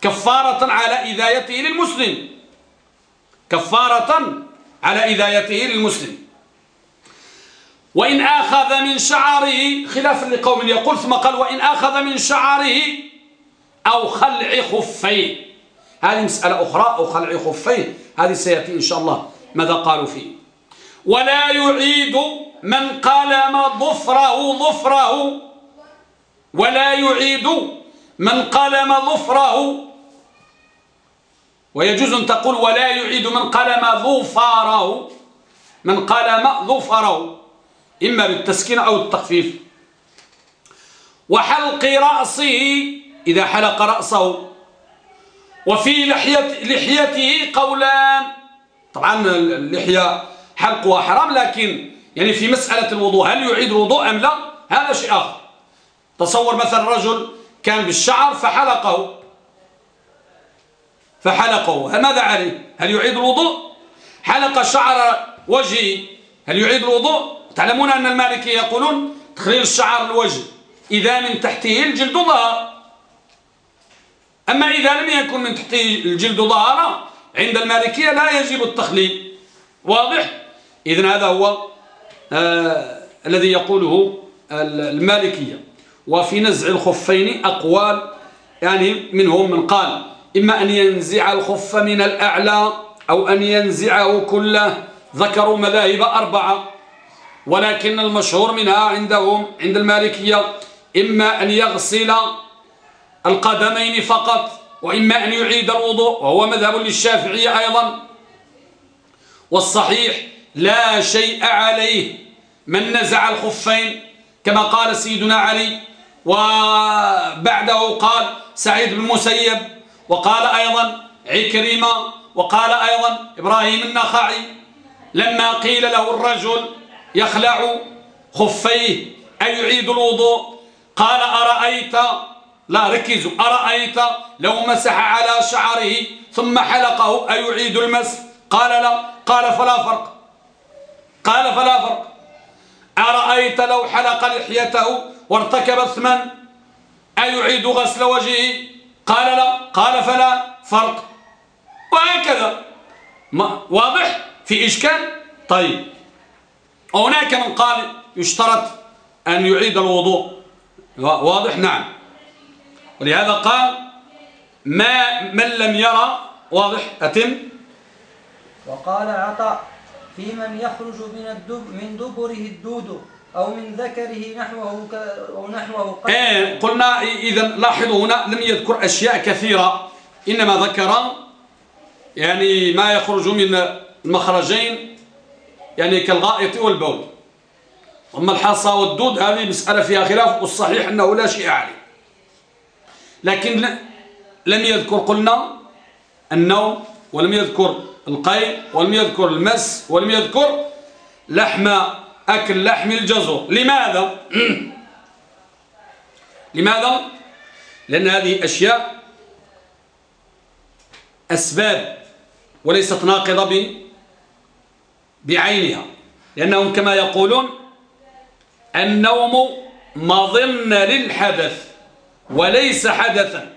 كفارة على إذايته للمسلم. كفارة على إذايته للمسلم. وإن أخذ من شعره خلافا لقوم يقول ثم قال وإن أخذ من شعره أو خلع خفيه. هذه مسألة أخرى أو خلع خفيه. هذه سيأتي إن شاء الله ماذا قالوا فيه. ولا يعيد من قلم ظفره ظفره. ولا يعيد من قلم ظفره. ويجوز أن تقول ولا يعيد من قلم ظفره. من قلم ظفره. إما بالتسكين أو التخفيف. وحلق رأسه إذا حلق رأسه. وفي لحية لحيته قولان. طبعا اللحية حلقها حرام لكن يعني في مسألة الوضوء هل يعيد الوضوء أم لا؟ هذا شيء آخر. تصور مثلا رجل كان بالشعر فحلقه. فحلقه. ماذا عليه؟ هل يعيد الوضوء؟ حلق شعر وجهه. هل يعيد الوضوء؟ تعلمون أن المالكي يقولون تخليل الشعر الوجه إذا من تحته الجلد ظهر. أما إذا لم يكن من تحته الجلد ظهر عند المالكية لا يجب التخليل. واضح؟ إذن هذا هو آه الذي يقوله المالكية. وفي نزع الخفين أقوال يعني منهم من قال إما أن ينزع الخف من الأعلى أو أن ينزعه كله. ذكروا مذاهب أربعة. ولكن المشهور منها عندهم عند المالكية إما أن يغسل القدمين فقط وإما أن يعيد الوضوء وهو مذهب للشافعية أيضا. والصحيح لا شيء عليه من نزع الخفين كما قال سيدنا علي وبعده قال سعيد بن المسيب وقال أيضا عكرمة وقال أيضا إبراهيم النخعي. لما قيل له الرجل يخلع خفيه أي يعيد الوضوء. قال أرأيت؟ لا ركزوا أرأيت لو مسح على شعره ثم حلقه أيعيد المسح؟ قال لا. قال فلا فرق. قال فلا فرق. أرأيت لو حلق لحيته وارتكب إثما أيعيد غسل وجهه؟ قال لا. قال فلا فرق. وهكذا. واضح؟ في إشكال؟ طيب. هناك من قال يشترط أن يعيد الوضوء. واضح؟ نعم. ولهذا قال ما من لم يرى واضح؟ أتم. وقال عطاء في من يخرج من الدب من دبره الدود أو من ذكره نحوه أو نحوه إيه قلنا إذا لاحظوا هنا لم يذكر أشياء كثيرة إنما ذكر يعني ما يخرج من المخرجين يعني كالغائط والبول أما الحصى والدود هذه مسألة فيها خلاف والصحيح أنه لا شيء عليه لكن لم يذكر قلنا النوم ولم يذكر القيء ولم يذكر المس ولم يذكر لحم أكل لحم الجزر لماذا؟ لماذا؟ لأن هذه أشياء أسباب وليست ناقضة بعينها. لأنهم كما يقولون النوم مظن للحدث وليس حدثا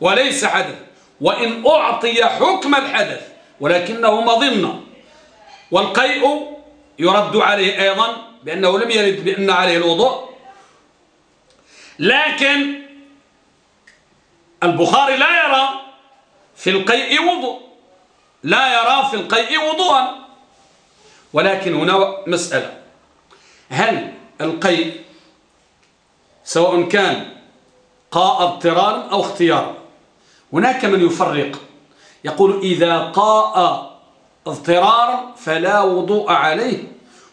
وليس حدثا. وإن أعطي حكم الحدث ولكنه مظنة والقيء يرد عليه أيضا بأنه لم يرد بأن عليه الوضوء. لكن البخاري لا يرى في القيء وضوء لا يرى في القيء وضوءا. ولكن هنا مسألة. هل القيء سواء كان قاء اضطرارا أو اختيارا؟ هناك من يفرق. يقول إذا قاء اضطرارا فلا وضوء عليه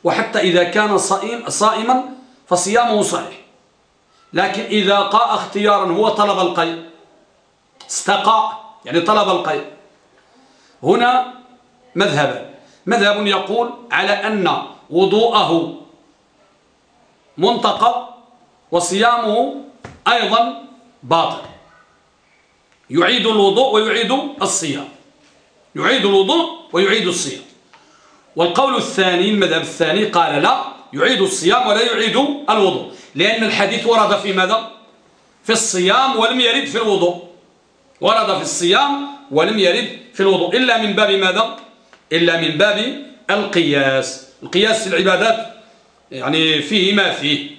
وحتى إذا كان صائم صائما فصيامه صحيح. لكن إذا قاء اختيارا هو طلب القيء استقاء يعني طلب القيء هنا مذهب مذهب يقول على أن وضوءه منتقض وصيامه أيضا باطل. يعيد الوضوء ويعيد الصيام. يعيد الوضوء ويعيد الصيام. والقول الثاني المذهب الثاني قال لا يعيد الصيام ولا يعيد الوضوء. لأن الحديث ورد في ماذا؟ في الصيام ولم يرد في الوضوء. ورد في الصيام ولم يرد في الوضوء. إلا من باب ماذا؟ إلا من باب القياس. القياس في العبادات يعني فيه ما فيه.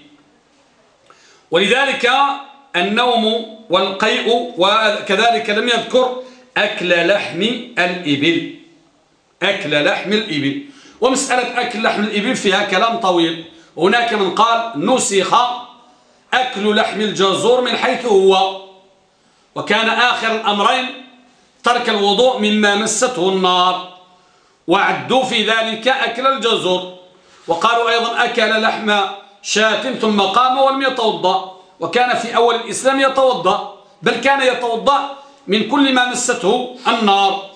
ولذلك النوم والقيء وكذلك لم يذكر أكل لحم الإبل. أكل لحم الإبل. ومسألة أكل لحم الإبل فيها كلام طويل. هناك من قال نسخ أكل لحم الجزور من حيث هو. وكان آخر الأمرين ترك الوضوء مما مسته النار. وعدوا في ذلك أكل الجزور وقالوا أيضا أكل لحم شاة ثم قام ولم يتوضأ. وكان في أول الإسلام يتوضأ. بل كان يتوضأ من كل ما مسته النار.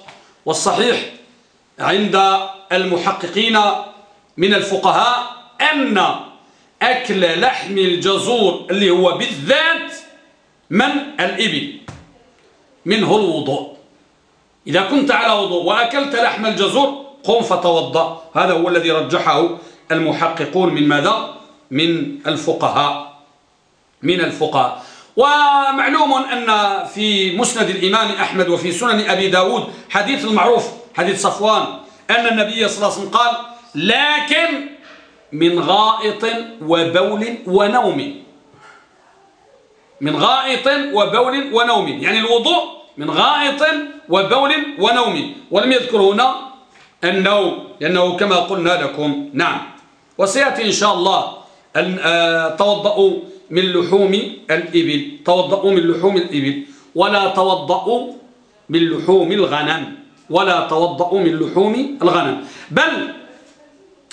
والصحيح عند المحققين من الفقهاء أن أكل لحم الجزور اللي هو بالذات من الإبل منه الوضوء. إذا كنت على وضوء وأكلت لحم الجزور قم فتوضأ. هذا هو الذي رجحه المحققون من ماذا؟ من الفقهاء. من الفقهاء. ومعلوم أن في مسند الإمام أحمد وفي سنن أبي داود حديث المعروف حديث صفوان أن النبي صلى الله عليه وسلم قال لكن من غائط وبول ونوم. من غائط وبول ونوم. يعني الوضوء من غائط وبول ونوم. ولم يذكر هنا النوم لأنه كما قلنا لكم نعم. وسيأتي إن شاء الله آه، توضأوا من لحوم الإبل. توضأوا من لحوم الإبل. ولا توضأوا من لحوم الغنم. ولا توضأوا من لحوم الغنم. بل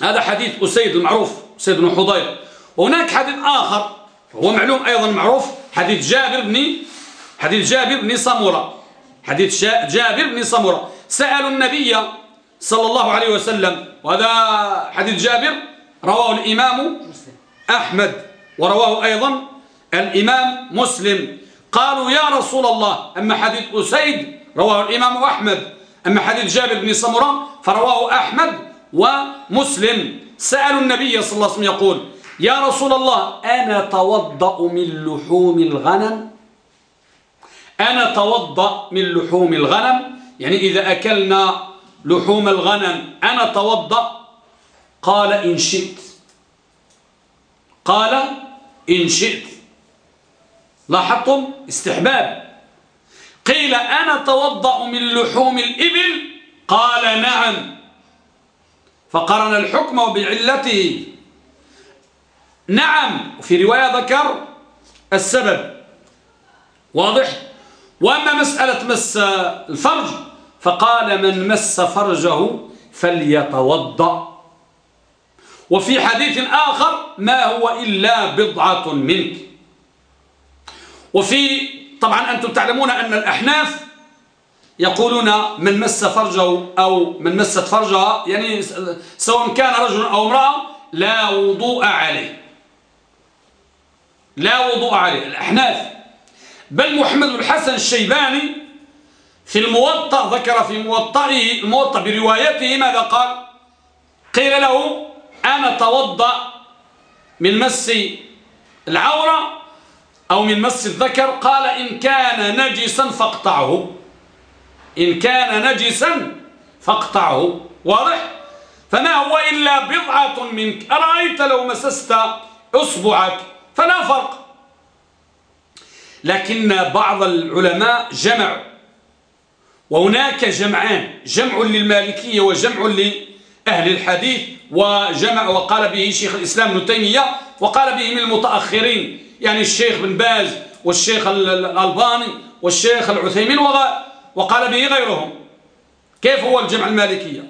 هذا حديث أسيد المعروف أسيد بن حضير. وهناك حديث آخر هو معلوم أيضا معروف حديث جابر بن حديث جابر بن سمرة. حديث جابر بن سمرة. سألوا النبي صلى الله عليه وسلم وهذا حديث جابر رواه الإمام أحمد ورواه أيضا الإمام مسلم. قالوا يا رسول الله أما حديث أسيد رواه الإمام أحمد أما حديث جابر بن سمرة فرواه أحمد ومسلم. سألوا النبي صلى الله عليه وسلم يقول يا رسول الله أنا توضأ من لحوم الغنم أنا توضأ من لحوم الغنم. يعني إذا أكلنا لحوم الغنم أنا توضأ؟ قال إن شئت. قال إن شئت. لاحظتم؟ استحباب. قيل أنا توضأ من لحوم الإبل؟ قال نعم. فقرن الحكم بعلته. نعم وفي رواية ذكر السبب. واضح؟ وأما مسألة مس الفرج فقال من مس فرجه فليتوضأ. وفي حديث آخر ما هو إلا بضعة منك. وفي طبعا أنتم تعلمون أن الأحناف يقولون من مس فرجه أو من مست فرجها يعني سواء كان رجل أو امرأة لا وضوء عليه. لا وضوء عليه. الأحناف بل محمد الحسن الشيباني في الموطأ ذكر في موطئه الموطأ بروايته ماذا قال؟ قيل له أنا توضأ من مس العورة أو من مس الذكر. قال إن كان نجسا فاقطعه. إن كان نجسا فاقطعه. واضح؟ فما هو إلا بضعة منك. أرأيت لو مسست أصبعك فلا فرق. لكن بعض العلماء جمع وهناك جمعان جمع للمالكية وجمع لأهل الحديث وجمع وقال به شيخ الإسلام ابن تيمية وقال به من المتأخرين يعني الشيخ بن باز والشيخ الألباني والشيخ العثيمين وقال به غيرهم. كيف هو الجمع المالكية؟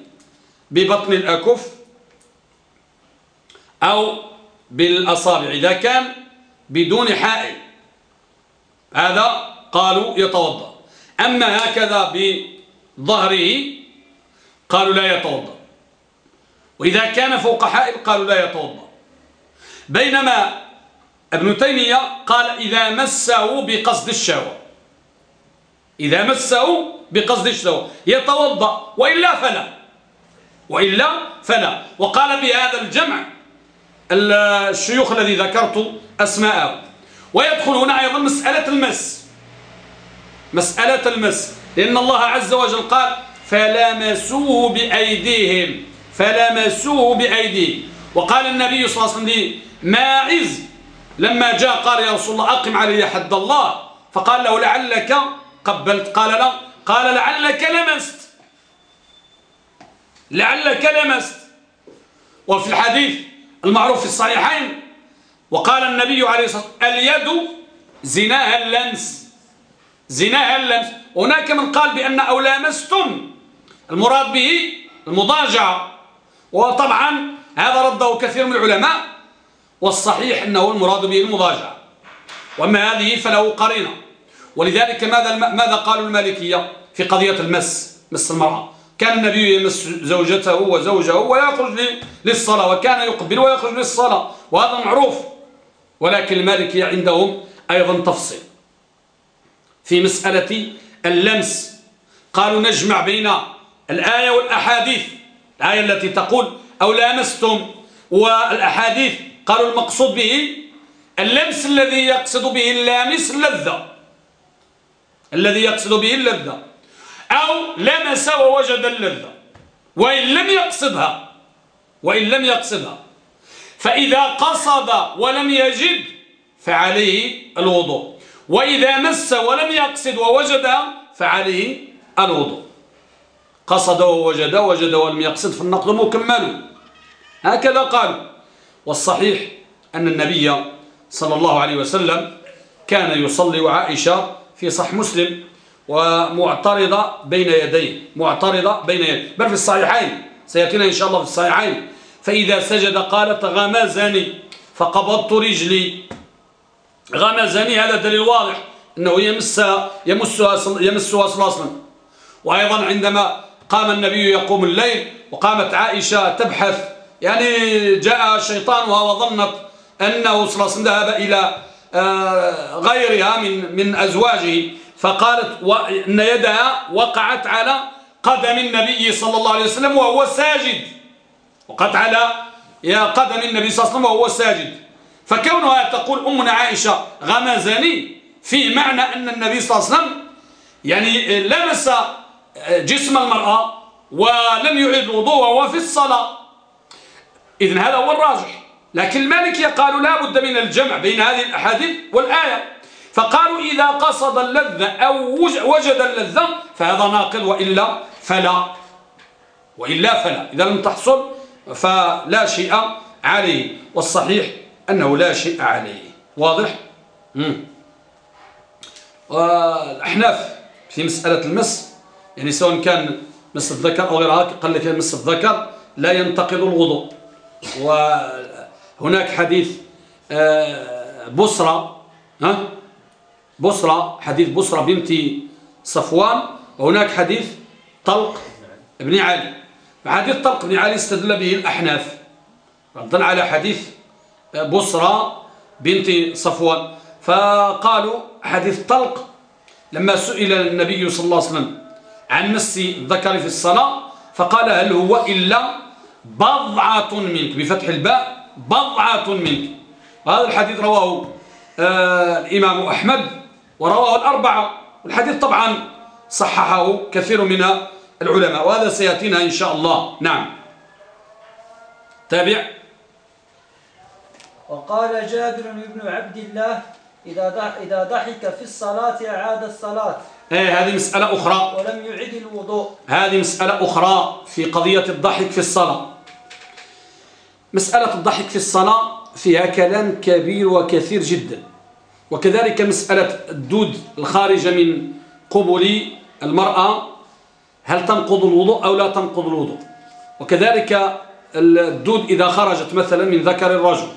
ببطن الأكف أو بالأصابع إذا كان بدون حائل. هذا قالوا يتوضأ. أما هكذا بظهره قالوا لا يتوضأ. وإذا كان فوق حائل قالوا لا يتوضأ. بينما ابن تيمية قال إذا مسه بقصد الشهوة. إذا مسه بقصد الشهوة. يتوضأ وإلا فلا. وإلا فلا. وقال بهذا الجمع الشيوخ الذي ذكرت أسماءه. ويدخل هنا أيضا مسألة المس. مسألة المس. لأن الله عز وجل قال فلمسوه بأيديهم. فلمسوه بأيديهم. وقال النبي صلى الله عليه وسلم لماعز لما جاء قال يا رسول الله أقم علي حد الله. فقال له لعلك قبلت. قال لا قال لعلك لمست. لعلك لمست. وفي الحديث المعروف في الصحيحين وقال النبي عليه الصلاة والسلام اليد زناها اللمس. زناها اللمس. هناك من قال بأن أو لامستم. المراد به المضاجعة. وطبعا هذا رده كثير من العلماء. والصحيح أنه المراد به المضاجعة. وأما هذه فله قرينة. ولذلك ماذا ماذا قالوا المالكية في قضية المس مس المرأة؟ كان النبي يمس زوجته وزوجه ويخرج للصلاة وكان يقبل ويخرج للصلاة. وهذا معروف. ولكن المالكية عندهم أيضا تفصيل. في مسألة اللمس قالوا نجمع بين الآية والأحاديث. الآية التي تقول أو لامستم؟ والأحاديث قالوا المقصود به اللمس الذي يقصد به اللامس اللذة الذي يقصد به اللذة. أو لمس ووجد اللذة. وإن لم يقصدها وإن لم يقصدها. فإذا قصد ولم يجد فعليه الوضوء. وإذا مس ولم يقصد ووجدها فعليه الوضوء. قصد ووجد وجد ولم يقصد فالنقض مكمل. هكذا قال. والصحيح أن النبي صلى الله عليه وسلم كان يصلي وعائشة في صح مسلم ومعترضة بين يديه معترضة بين يديه. بل في الصحيحين سيأتينا إن شاء الله في الصحيحين. فإذا سجد قالت غمزني فقبضت رجلي. غمزني هذا دليل واضح أنه يمس يمسها يمسها صلى الله وأيضا عندما قام النبي يقوم الليل وقامت عائشة تبحث يعني جاء شيطانها وظنت أنه صلى الله عليه وسلم ذهب إلى آه، غيرها من من أزواجه. فقالت أن يدها وقعت على قدم النبي صلى الله عليه وسلم وهو ساجد. وقعت على يا قدم النبي صلى الله عليه وسلم وهو ساجد. فكونها تقول أمنا عائشة غمزني في معنى أن النبي صلى الله عليه وسلم يعني لمس جسم المرأة ولم يعيد الوضوء وهو في الصلاة. إذن هذا هو الراجح. لكن المالكية قالوا لا بد من الجمع بين هذه الأحاديث والآية. فقالوا إذا قصد اللذة أو وجد اللذة فهذا ناقل وإلا فلا. وإلا فلا. إذا لم تحصل فلا شيء عليه والصحيح أنه لا شيء عليه. واضح؟ والأحناف في مسألة المس يعني سواء كان مس الذكر أو غيرها قال لك مس الذكر لا ينتقض الوضوء. وهناك حديث آه، بصرة ها؟ بصرة حديث بصرة بنت صفوان وهناك حديث طلق ابن علي. حديث طلق ابن علي استدل به الأحناف. ردا على حديث بصرة بنت صفوان. فقالوا حديث طلق لما سئل النبي صلى الله عليه وسلم عن مس الذكر في الصلاة فقال هل هو إلا بضعة منك؟ بفتح الباء بضعة منك. وهذا الحديث رواه آه الإمام أحمد ورواه الأربعة. والحديث طبعا صححه كثير من العلماء وهذا سيأتينا إن شاء الله. نعم. تابع. وقال جابر بن عبد الله إذا إذا ضحك في الصلاة أعاد الصلاة. إيه هذه مسألة أخرى. ولم يعد الوضوء. هذه مسألة أخرى في قضية الضحك في الصلاة. مسألة الضحك في الصلاة فيها كلام كبير وكثير جدا. وكذلك مسألة الدود الخارجة من قبل المرأة هل تنقض الوضوء أو لا تنقض الوضوء؟ وكذلك الدود إذا خرجت مثلا من ذكر الرجل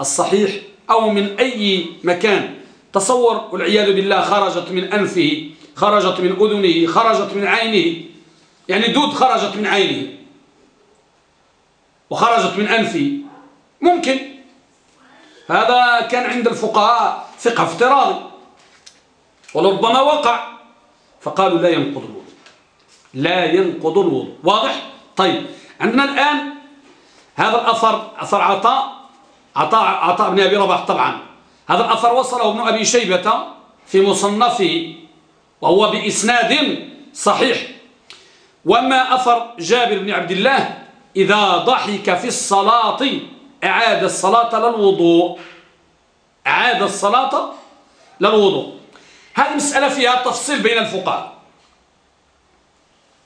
الصحيح أو من أي مكان تصور والعياذ بالله خرجت من أنفه خرجت من أذنه خرجت من عينه يعني دود خرجت من عينه وخرجت من أنفه ممكن. هذا كان عند الفقهاء فقه افتراضي ولربما وقع فقالوا لا ينقض الوضوء. لا ينقض الوضوء. واضح؟ طيب عندنا الآن هذا الأثر أثر عطاء عطاء عطاء بن أبي رباح طبعا. هذا الأثر وصله ابن أبي شيبة في مصنفه وهو بإسناد صحيح. وما أثر جابر بن عبد الله إذا ضحك في الصلاة أعاد الصلاة للوضوء. أعاد الصلاة للوضوء. هذه مسألة فيها تفصيل بين الفقهاء.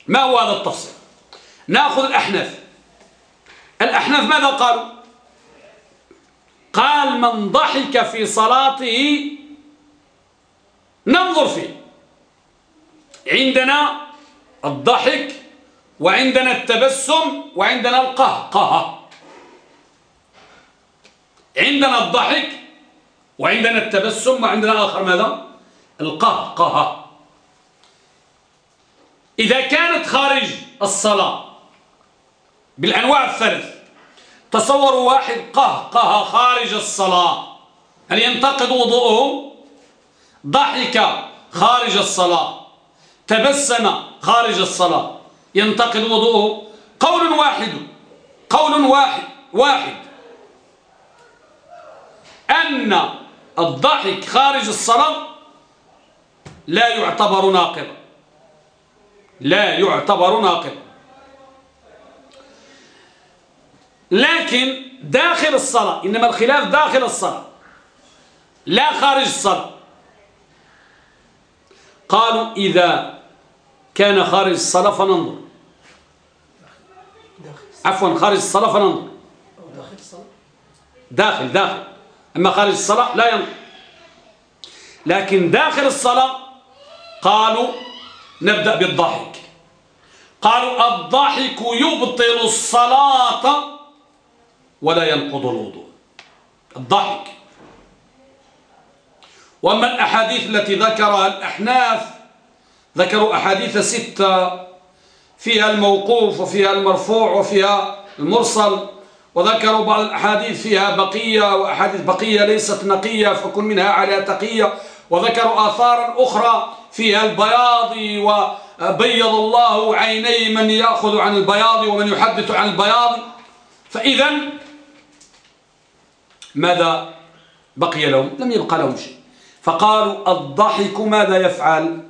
ما هو هذا التفصيل؟ نأخذ الأحناف. الأحناف ماذا قالوا؟ قال من ضحك في صلاته ننظر فيه. عندنا الضحك وعندنا التبسم وعندنا القهقه. عندنا الضحك وعندنا التبسم وعندنا آخر ماذا؟ القهقه. إذا كانت خارج الصلاة بالأنواع الثلاث تصوروا واحد قهقه خارج الصلاة هل ينتقد وضوءه؟ ضحك خارج الصلاة تبسم خارج الصلاة ينتقد وضوءه؟ قول واحد قول واحد واحد. أن الضحك خارج الصلاة لا يعتبر ناقضا. لا يعتبر ناقضا لكن داخل الصلاة إنما الخلاف داخل الصلاة لا خارج الصلاة. قالوا إذا كان خارج الصلاة فننظر. عفوا خارج الصلاة فننظر. داخل داخل. أما خارج الصلاة لا ينظر. لكن داخل الصلاة قالوا نبدأ بالضحك. قالوا الضحك يبطل الصلاة ولا ينقض الوضوء. الضحك. وأما الأحاديث التي ذكرها الأحناف ذكروا أحاديث ستة فيها الموقوف وفيها المرفوع وفيها المرسل وذكروا بعض الأحاديث فيها بقية وأحاديث بقية ليست نقية فكن منها على تقية. وذكروا آثارا أخرى فيها البياض وبيض الله عيني من يأخذ عن البياض ومن يحدث عن البياض فإذا ماذا بقي لهم؟ لم يبقى لهم شيء. فقالوا الضحك ماذا يفعل؟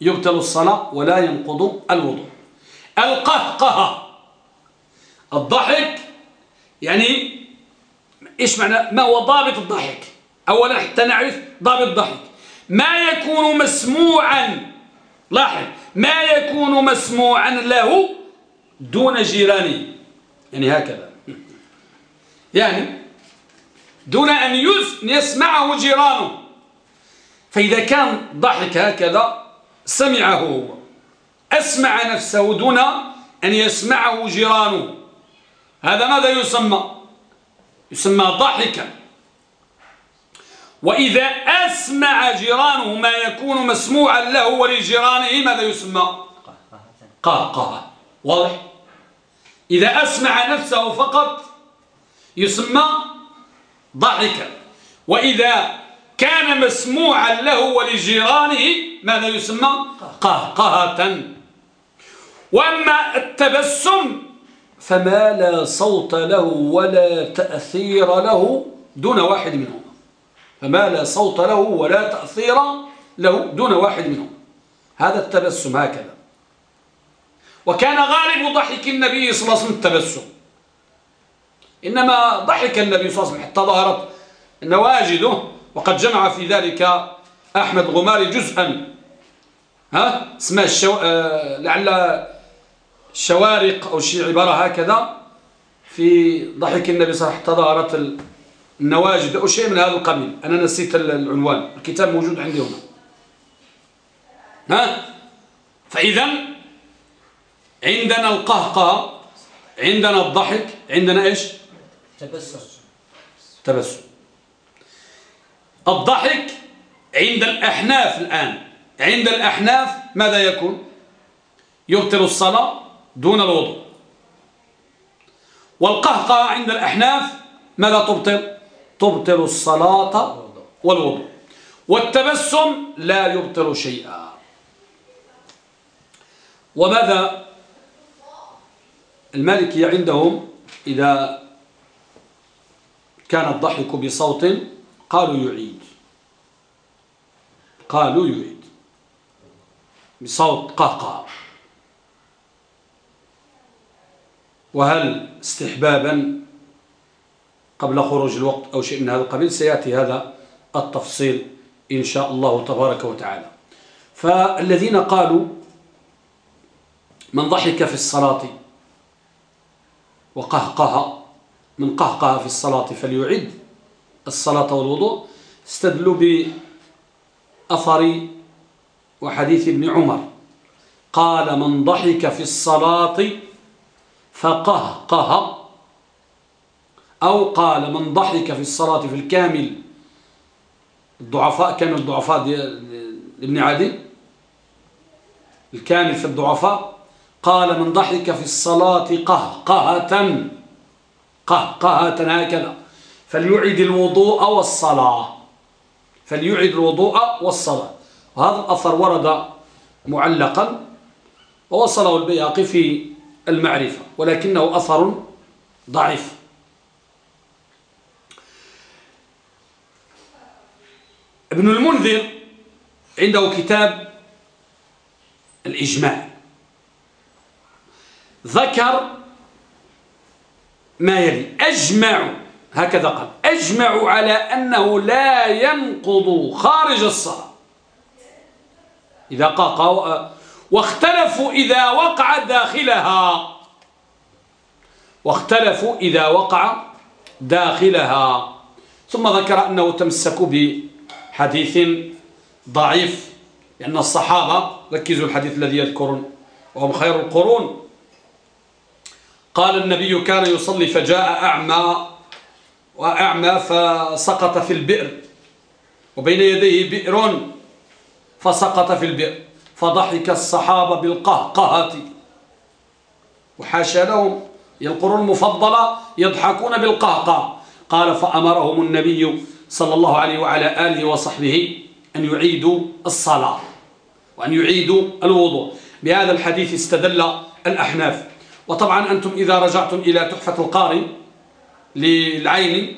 يبتل الصلاة ولا ينقض الوضوء. القهقه. الضحك يعني إيش معنى؟ ما هو ضابط الضحك. أولا حتى نعرف ضابط الضحك. ما يكون مسموعا لاحظ ما يكون مسموعا له دون جيرانه. يعني هكذا. يعني دون أن يسمعه جيرانه. فإذا كان ضحك هكذا سمعه هو أسمع نفسه دون أن يسمعه جيرانه. هذا ماذا يسمى؟ يسمى ضحكا. وإذا أسمع جيرانه ما يكون مسموعا له ولجيرانه ماذا يسمى؟ قهقه واضح؟ إذا أسمع نفسه فقط يسمى ضحكا. وإذا كان مسموعا له ولجيرانه ماذا يسمى؟ قهقهة. وأما التبسم فما لا صوت له ولا تأثير له دون واحد منهم. فما لا صوت له ولا تأثير له دون واحد منهم. هذا التبسم هكذا. وكان غالب ضحك النبي صلى الله عليه وسلم التبسم. إنما ضحك النبي صلى الله عليه وسلم حتى ظهرت نواجده وقد جمع في ذلك أحمد غماري جزءا. ها؟ اسمه الشو... آه... لعل شوارق أو شيء عبارة هكذا في ضحك النبي صلى الله عليه وسلم حتى ظهرت النواجد أو شيء من هذا القبيل. أنا نسيت العنوان. الكتاب موجود عندي هنا. ها؟ فإذا عندنا القهقه عندنا الضحك عندنا إيش؟ تبسم. تبسم. الضحك عند الأحناف الآن. عند الأحناف ماذا يكون؟ يبطل الصلاة دون الوضوء. والقهقه عند الأحناف ماذا تبطل؟ تبطل الصلاة والوضوء. والتبسم لا يبطل شيئا. وماذا المالكية عندهم إذا كان الضحك بصوت قالوا يعيد. قالوا يعيد. بصوت قهقه وهل استحبابا قبل خروج الوقت أو شيء من هذا القبيل سيأتي هذا التفصيل إن شاء الله تبارك وتعالى. فالذين قالوا من ضحك في الصلاة وقهقها من قهقها في الصلاة فليعد الصلاة والوضوء استدلوا بأثر وحديث ابن عمر. قال من ضحك في الصلاة فقهقه. أو قال من ضحك في الصلاة في الكامل الضعفاء كان الضعفاء لابن عدي؟ الكامل في الضعفاء؟ قال من ضحك في الصلاة قهقهة قهقهة هكذا. فليعد الوضوء والصلاة. فليعد الوضوء والصلاة. وهذا الأثر ورد معلقا. ووصله البياقي في المعرفة ولكنه أثر ضعيف. ابن المنذر عنده كتاب الإجماع. ذكر ما يلي. أجمع هكذا قال. أجمع على أنه لا ينقض خارج الصلاة. إذا قاقوا واختلفوا إذا وقع داخلها. واختلفوا إذا وقع داخلها. ثم ذكر أنه تمسكوا بحديث ضعيف لأن الصحابة ركزوا الحديث الذي يذكرون وهم خير القرون. قال النبي كان يصلي فجاء أعمى وأعمى فسقط في البئر وبين يديه بئر فسقط في البئر فضحك الصحابة بالقهقهة. وحاشا لهم القرون المفضلة يضحكون بالقهقه قال فأمرهم النبي صلى الله عليه وعلى آله وصحبه أن يعيدوا الصلاة وأن يعيدوا الوضوء. بهذا الحديث استدل الأحناف. وطبعا أنتم إذا رجعتم إلى تحفة القارئ للعين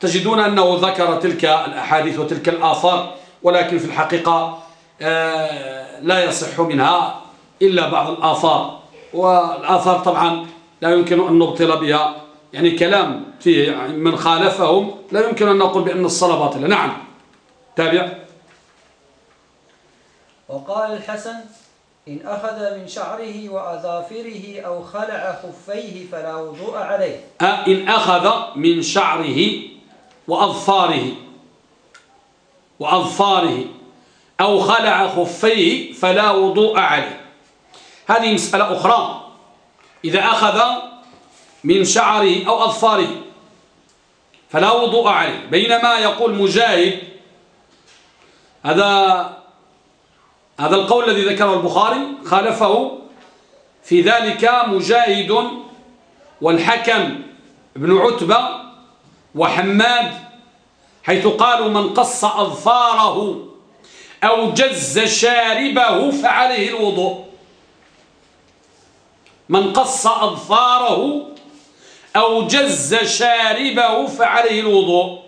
تجدون أنه ذكر تلك الأحاديث وتلك الآثار ولكن في الحقيقة آه، لا يصح منها إلا بعض الآثار. والآثار طبعا لا يمكن أن نبطل بها يعني كلام فيه من خالفهم لا يمكن أن نقول بأن الصلاة باطلة. نعم. تابع. وقال الحسن إن أخذ من شعره وأظافره أو خلع خفيه فلا وضوء عليه. إن أخذ من شعره وأظفاره وأظفاره أو خلع خفيه فلا وضوء عليه. هذه مسألة أخرى. إذا أخذ من شعره أو أظفاره فلا وضوء عليه. بينما يقول مجاهد هذا هذا القول الذي ذكره البخاري خالفه في ذلك مجاهد والحكم بن عتبة وحماد حيث قالوا من قص أظفاره أو جز شاربه فعليه الوضوء. من قص أظفاره أو جز شاربه فعليه الوضوء.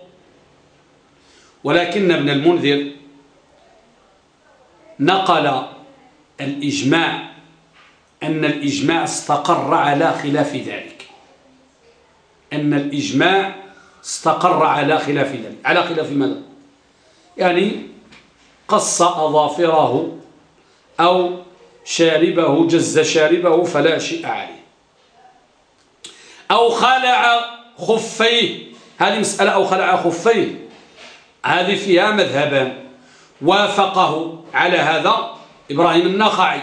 ولكن ابن المنذر نقل الإجماع أن الإجماع استقر على خلاف ذلك. أن الإجماع استقر على خلاف ذلك. على خلاف ماذا؟ يعني قص أظافره أو شاربه جز شاربه فلا شيء عليه. أو خلع خفيه. هذه مسألة أو خلع خفيه. هذه فيها مذهبان وافقه على هذا إبراهيم النخعي.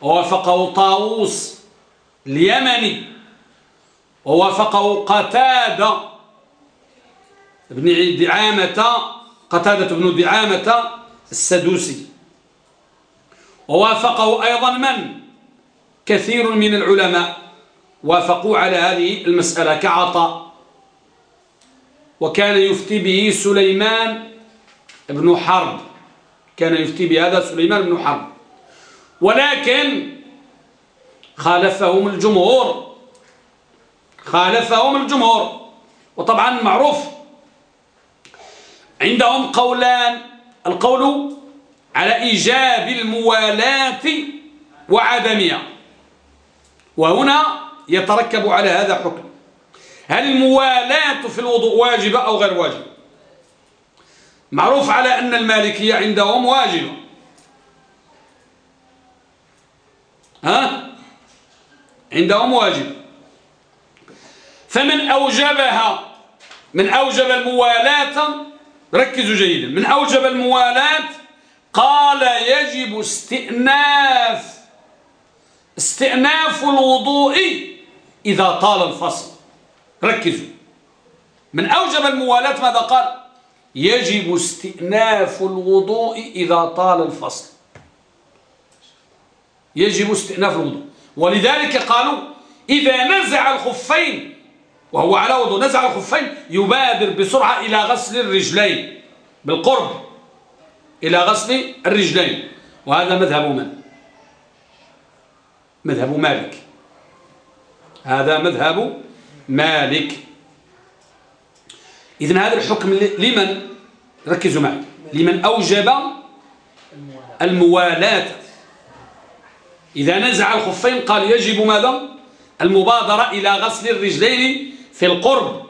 ووافقه طاووس اليمني. ووافقه قتادة ابن دعامة قتادة بن دعامة السدوسي. ووافقه أيضا من؟ كثير من العلماء. وافقوا على هذه المسألة كعطاء. وكان يفتي به سليمان بن حرب. كان يفتي بهذا سليمان بن حرب. ولكن خالفهم الجمهور. خالفهم الجمهور. وطبعا معروف. عندهم قولان. القول على إيجاب الموالاة وعدمها. وهنا يتركب على هذا حكم. هل الموالاة في الوضوء واجبة أو غير واجبة معروف على أن المالكية عندهم واجبة ها؟ عندهم واجب. فمن أوجبها من أوجب الموالاة ركزوا جيدا من أوجب الموالاة قال يجب استئناف. استئناف الوضوء إذا طال الفصل. ركزوا. من أوجب الموالاة ماذا قال؟ يجب استئناف الوضوء إذا طال الفصل. يجب استئناف الوضوء. ولذلك قالوا إذا نزع الخفين وهو على وضوء نزع الخفين يبادر بسرعة إلى غسل الرجلين بالقرب إلى غسل الرجلين. وهذا مذهب من؟ مذهب مالك. هذا مذهب مالك. إذن هذا الحكم لمن؟ ركزوا معي. لمن أوجب الموالاة. إذا نزع الخفين قال يجب ماذا؟ المبادرة إلى غسل الرجلين في القرب.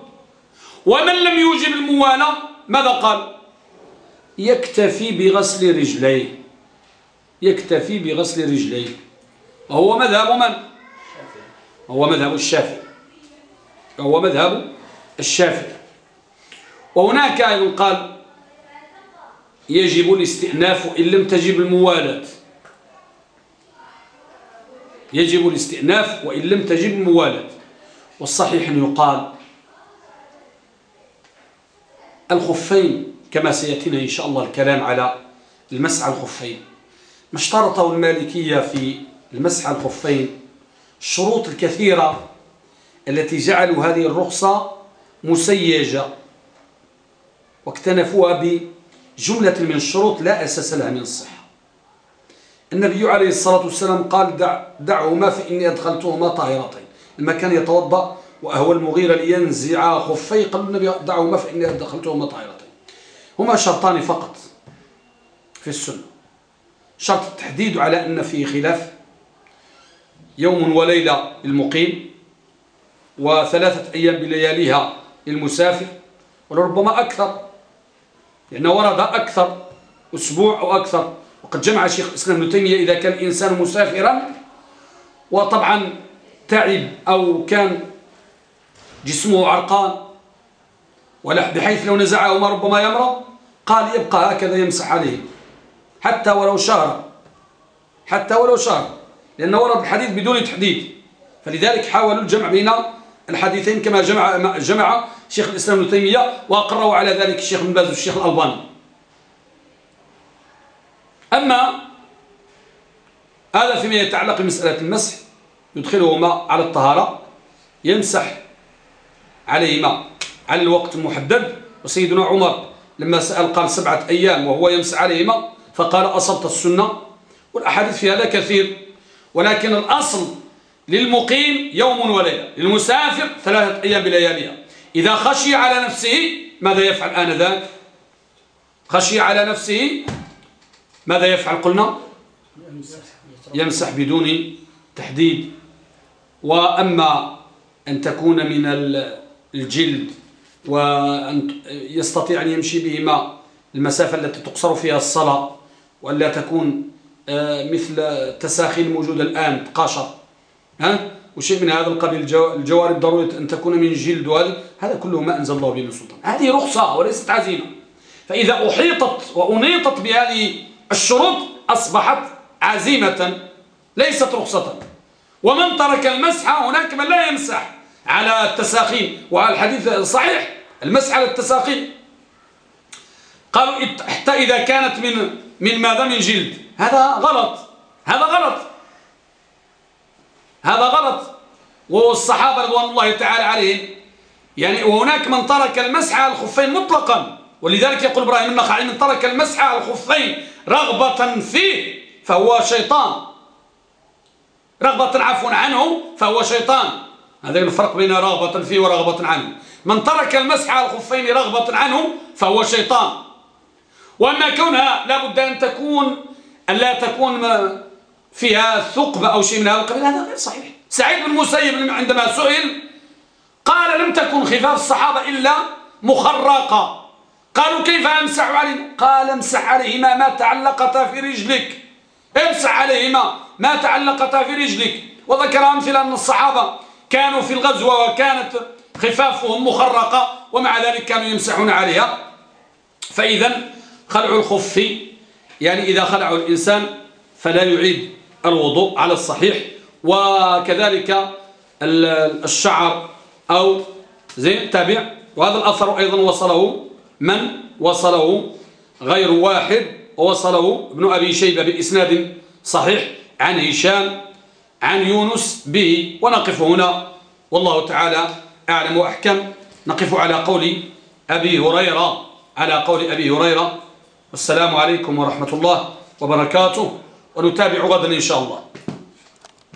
ومن لم يوجب الموالاة ماذا قال؟ يكتفي بغسل رجليه. يكتفي بغسل رجليه. وهو مذهب من؟ هو مذهب الشافعي. هو مذهب الشافعي. وهناك أيضا قال يجب الاستئناف إن لم تجب الموالاة يجب الاستئناف وإن لم تجب الموالاة والصحيح أن يقال الخفين كما سيأتينا إن شاء الله الكلام على المسح الخفين. ما اشترطه المالكية في المسح الخفين الشروط الكثيرة التي جعلوا هذه الرخصة مسيجة واكتنفوها بجملة من الشروط لا أساس لها من الصحة. النبي عليه الصلاة والسلام قال دع دعهما فإني أدخلتهما طاهرتين. لما كان يتوضأ وهو المغيرة لينزع خفي قال النبي دعهما فإني أدخلتهما طاهرتين. هما شرطان فقط في السنة. شرط التحديد على أن فيه خلاف يوم وليلة للمقيم وثلاثة أيام بلياليها للمسافر ولربما أكثر لأنه ورد أكثر أسبوع أو أكثر. وقد جمع شيخ الإسلام ابن تيمية إذا كان الإنسان مسافرا وطبعا تعب أو كان جسمه عرقان بحيث لو نزعه ما ربما يمرض قال يبقى هكذا يمسح عليه. حتى ولو شهر حتى ولو شهر. لأن ورد الحديث بدون تحديد. فلذلك حاولوا الجمع بين الحديثين كما جمع جمع شيخ الإسلام ابن تيمية وأقروا على ذلك الشيخ بن باز والشيخ الألباني. أما هذا فيما يتعلق بمسألة المسح يدخلهما على الطهارة يمسح عليهما على الوقت المحدد. وسيدنا عمر لما سأل قال سبعة أيام وهو يمسح عليهما فقال أصبت السنة. والأحاديث في هذا كثير. ولكن الأصل للمقيم يوم وليلة للمسافر ثلاثة أيام بلياليها. إذا خشي على نفسه ماذا يفعل آنذاك خشي على نفسه ماذا يفعل؟ قلنا يمسح بدون تحديد. وأما أن تكون من الجلد وأن يستطيع أن يمشي بهما المسافة التي تقصر فيها الصلاة وألا تكون آه، مثل التساخي الموجودة الآن تقاشر ها؟ وشيء من هذا القبيل الجواري الضرورية أن تكون من جلد وهذا هذا كله ما أنزل الله به من سلطان. هذه رخصة وليست عزيمة. فإذا أحيطت وأنيطت بهذه الشروط أصبحت عزيمة ليست رخصة. ومن ترك المسح هناك من لا يمسح على التساخين وعلى الحديث الصحيح المسح على التساخين قالوا حتى إذا كانت من من ماذا من جلد؟ هذا غلط. هذا غلط. هذا غلط. والصحابة رضوان الله تعالى عليهم. يعني وهناك من ترك المسح على الخفين مطلقا. ولذلك يقول إبراهيم النخعي من ترك المسح على الخفين رغبة فيه فهو شيطان. رغبة عفوا عنه فهو شيطان. هذا الفرق بين رغبة فيه ورغبة عنه. من ترك المسح على الخفين رغبة عنه فهو شيطان. وأما كونها لابد أن تكون أن لا تكون فيها ثقب أو شيء من هذا القبيل. هذا غير صحيح. سعيد بن المسيب عندما سئل قال لم تكن خفاف الصحابة إلا مخرقة. قالوا كيف أمسح عليه قال امسح عليهما ما تعلقتا في رجلك. امسح عليهما ما تعلقتا في رجلك. وذكر أمثلة أن الصحابة كانوا في الغزوة وكانت خفافهم مخرقة ومع ذلك كانوا يمسحون عليها. فإذا خلع الخف يعني إذا خلع الإنسان فلا يعيد الوضوء على الصحيح. وكذلك الشعر أو زين تابع. وهذا الأثر أيضا وصله من؟ وصله غير واحد ووصله ابن أبي شيبة بإسناد صحيح عن هشام عن يونس به. ونقف هنا. والله تعالى أعلم وأحكم. نقف على قول أبي هريرة على قول أبي هريرة. والسلام عليكم ورحمة الله وبركاته. ونتابع غدا إن شاء الله.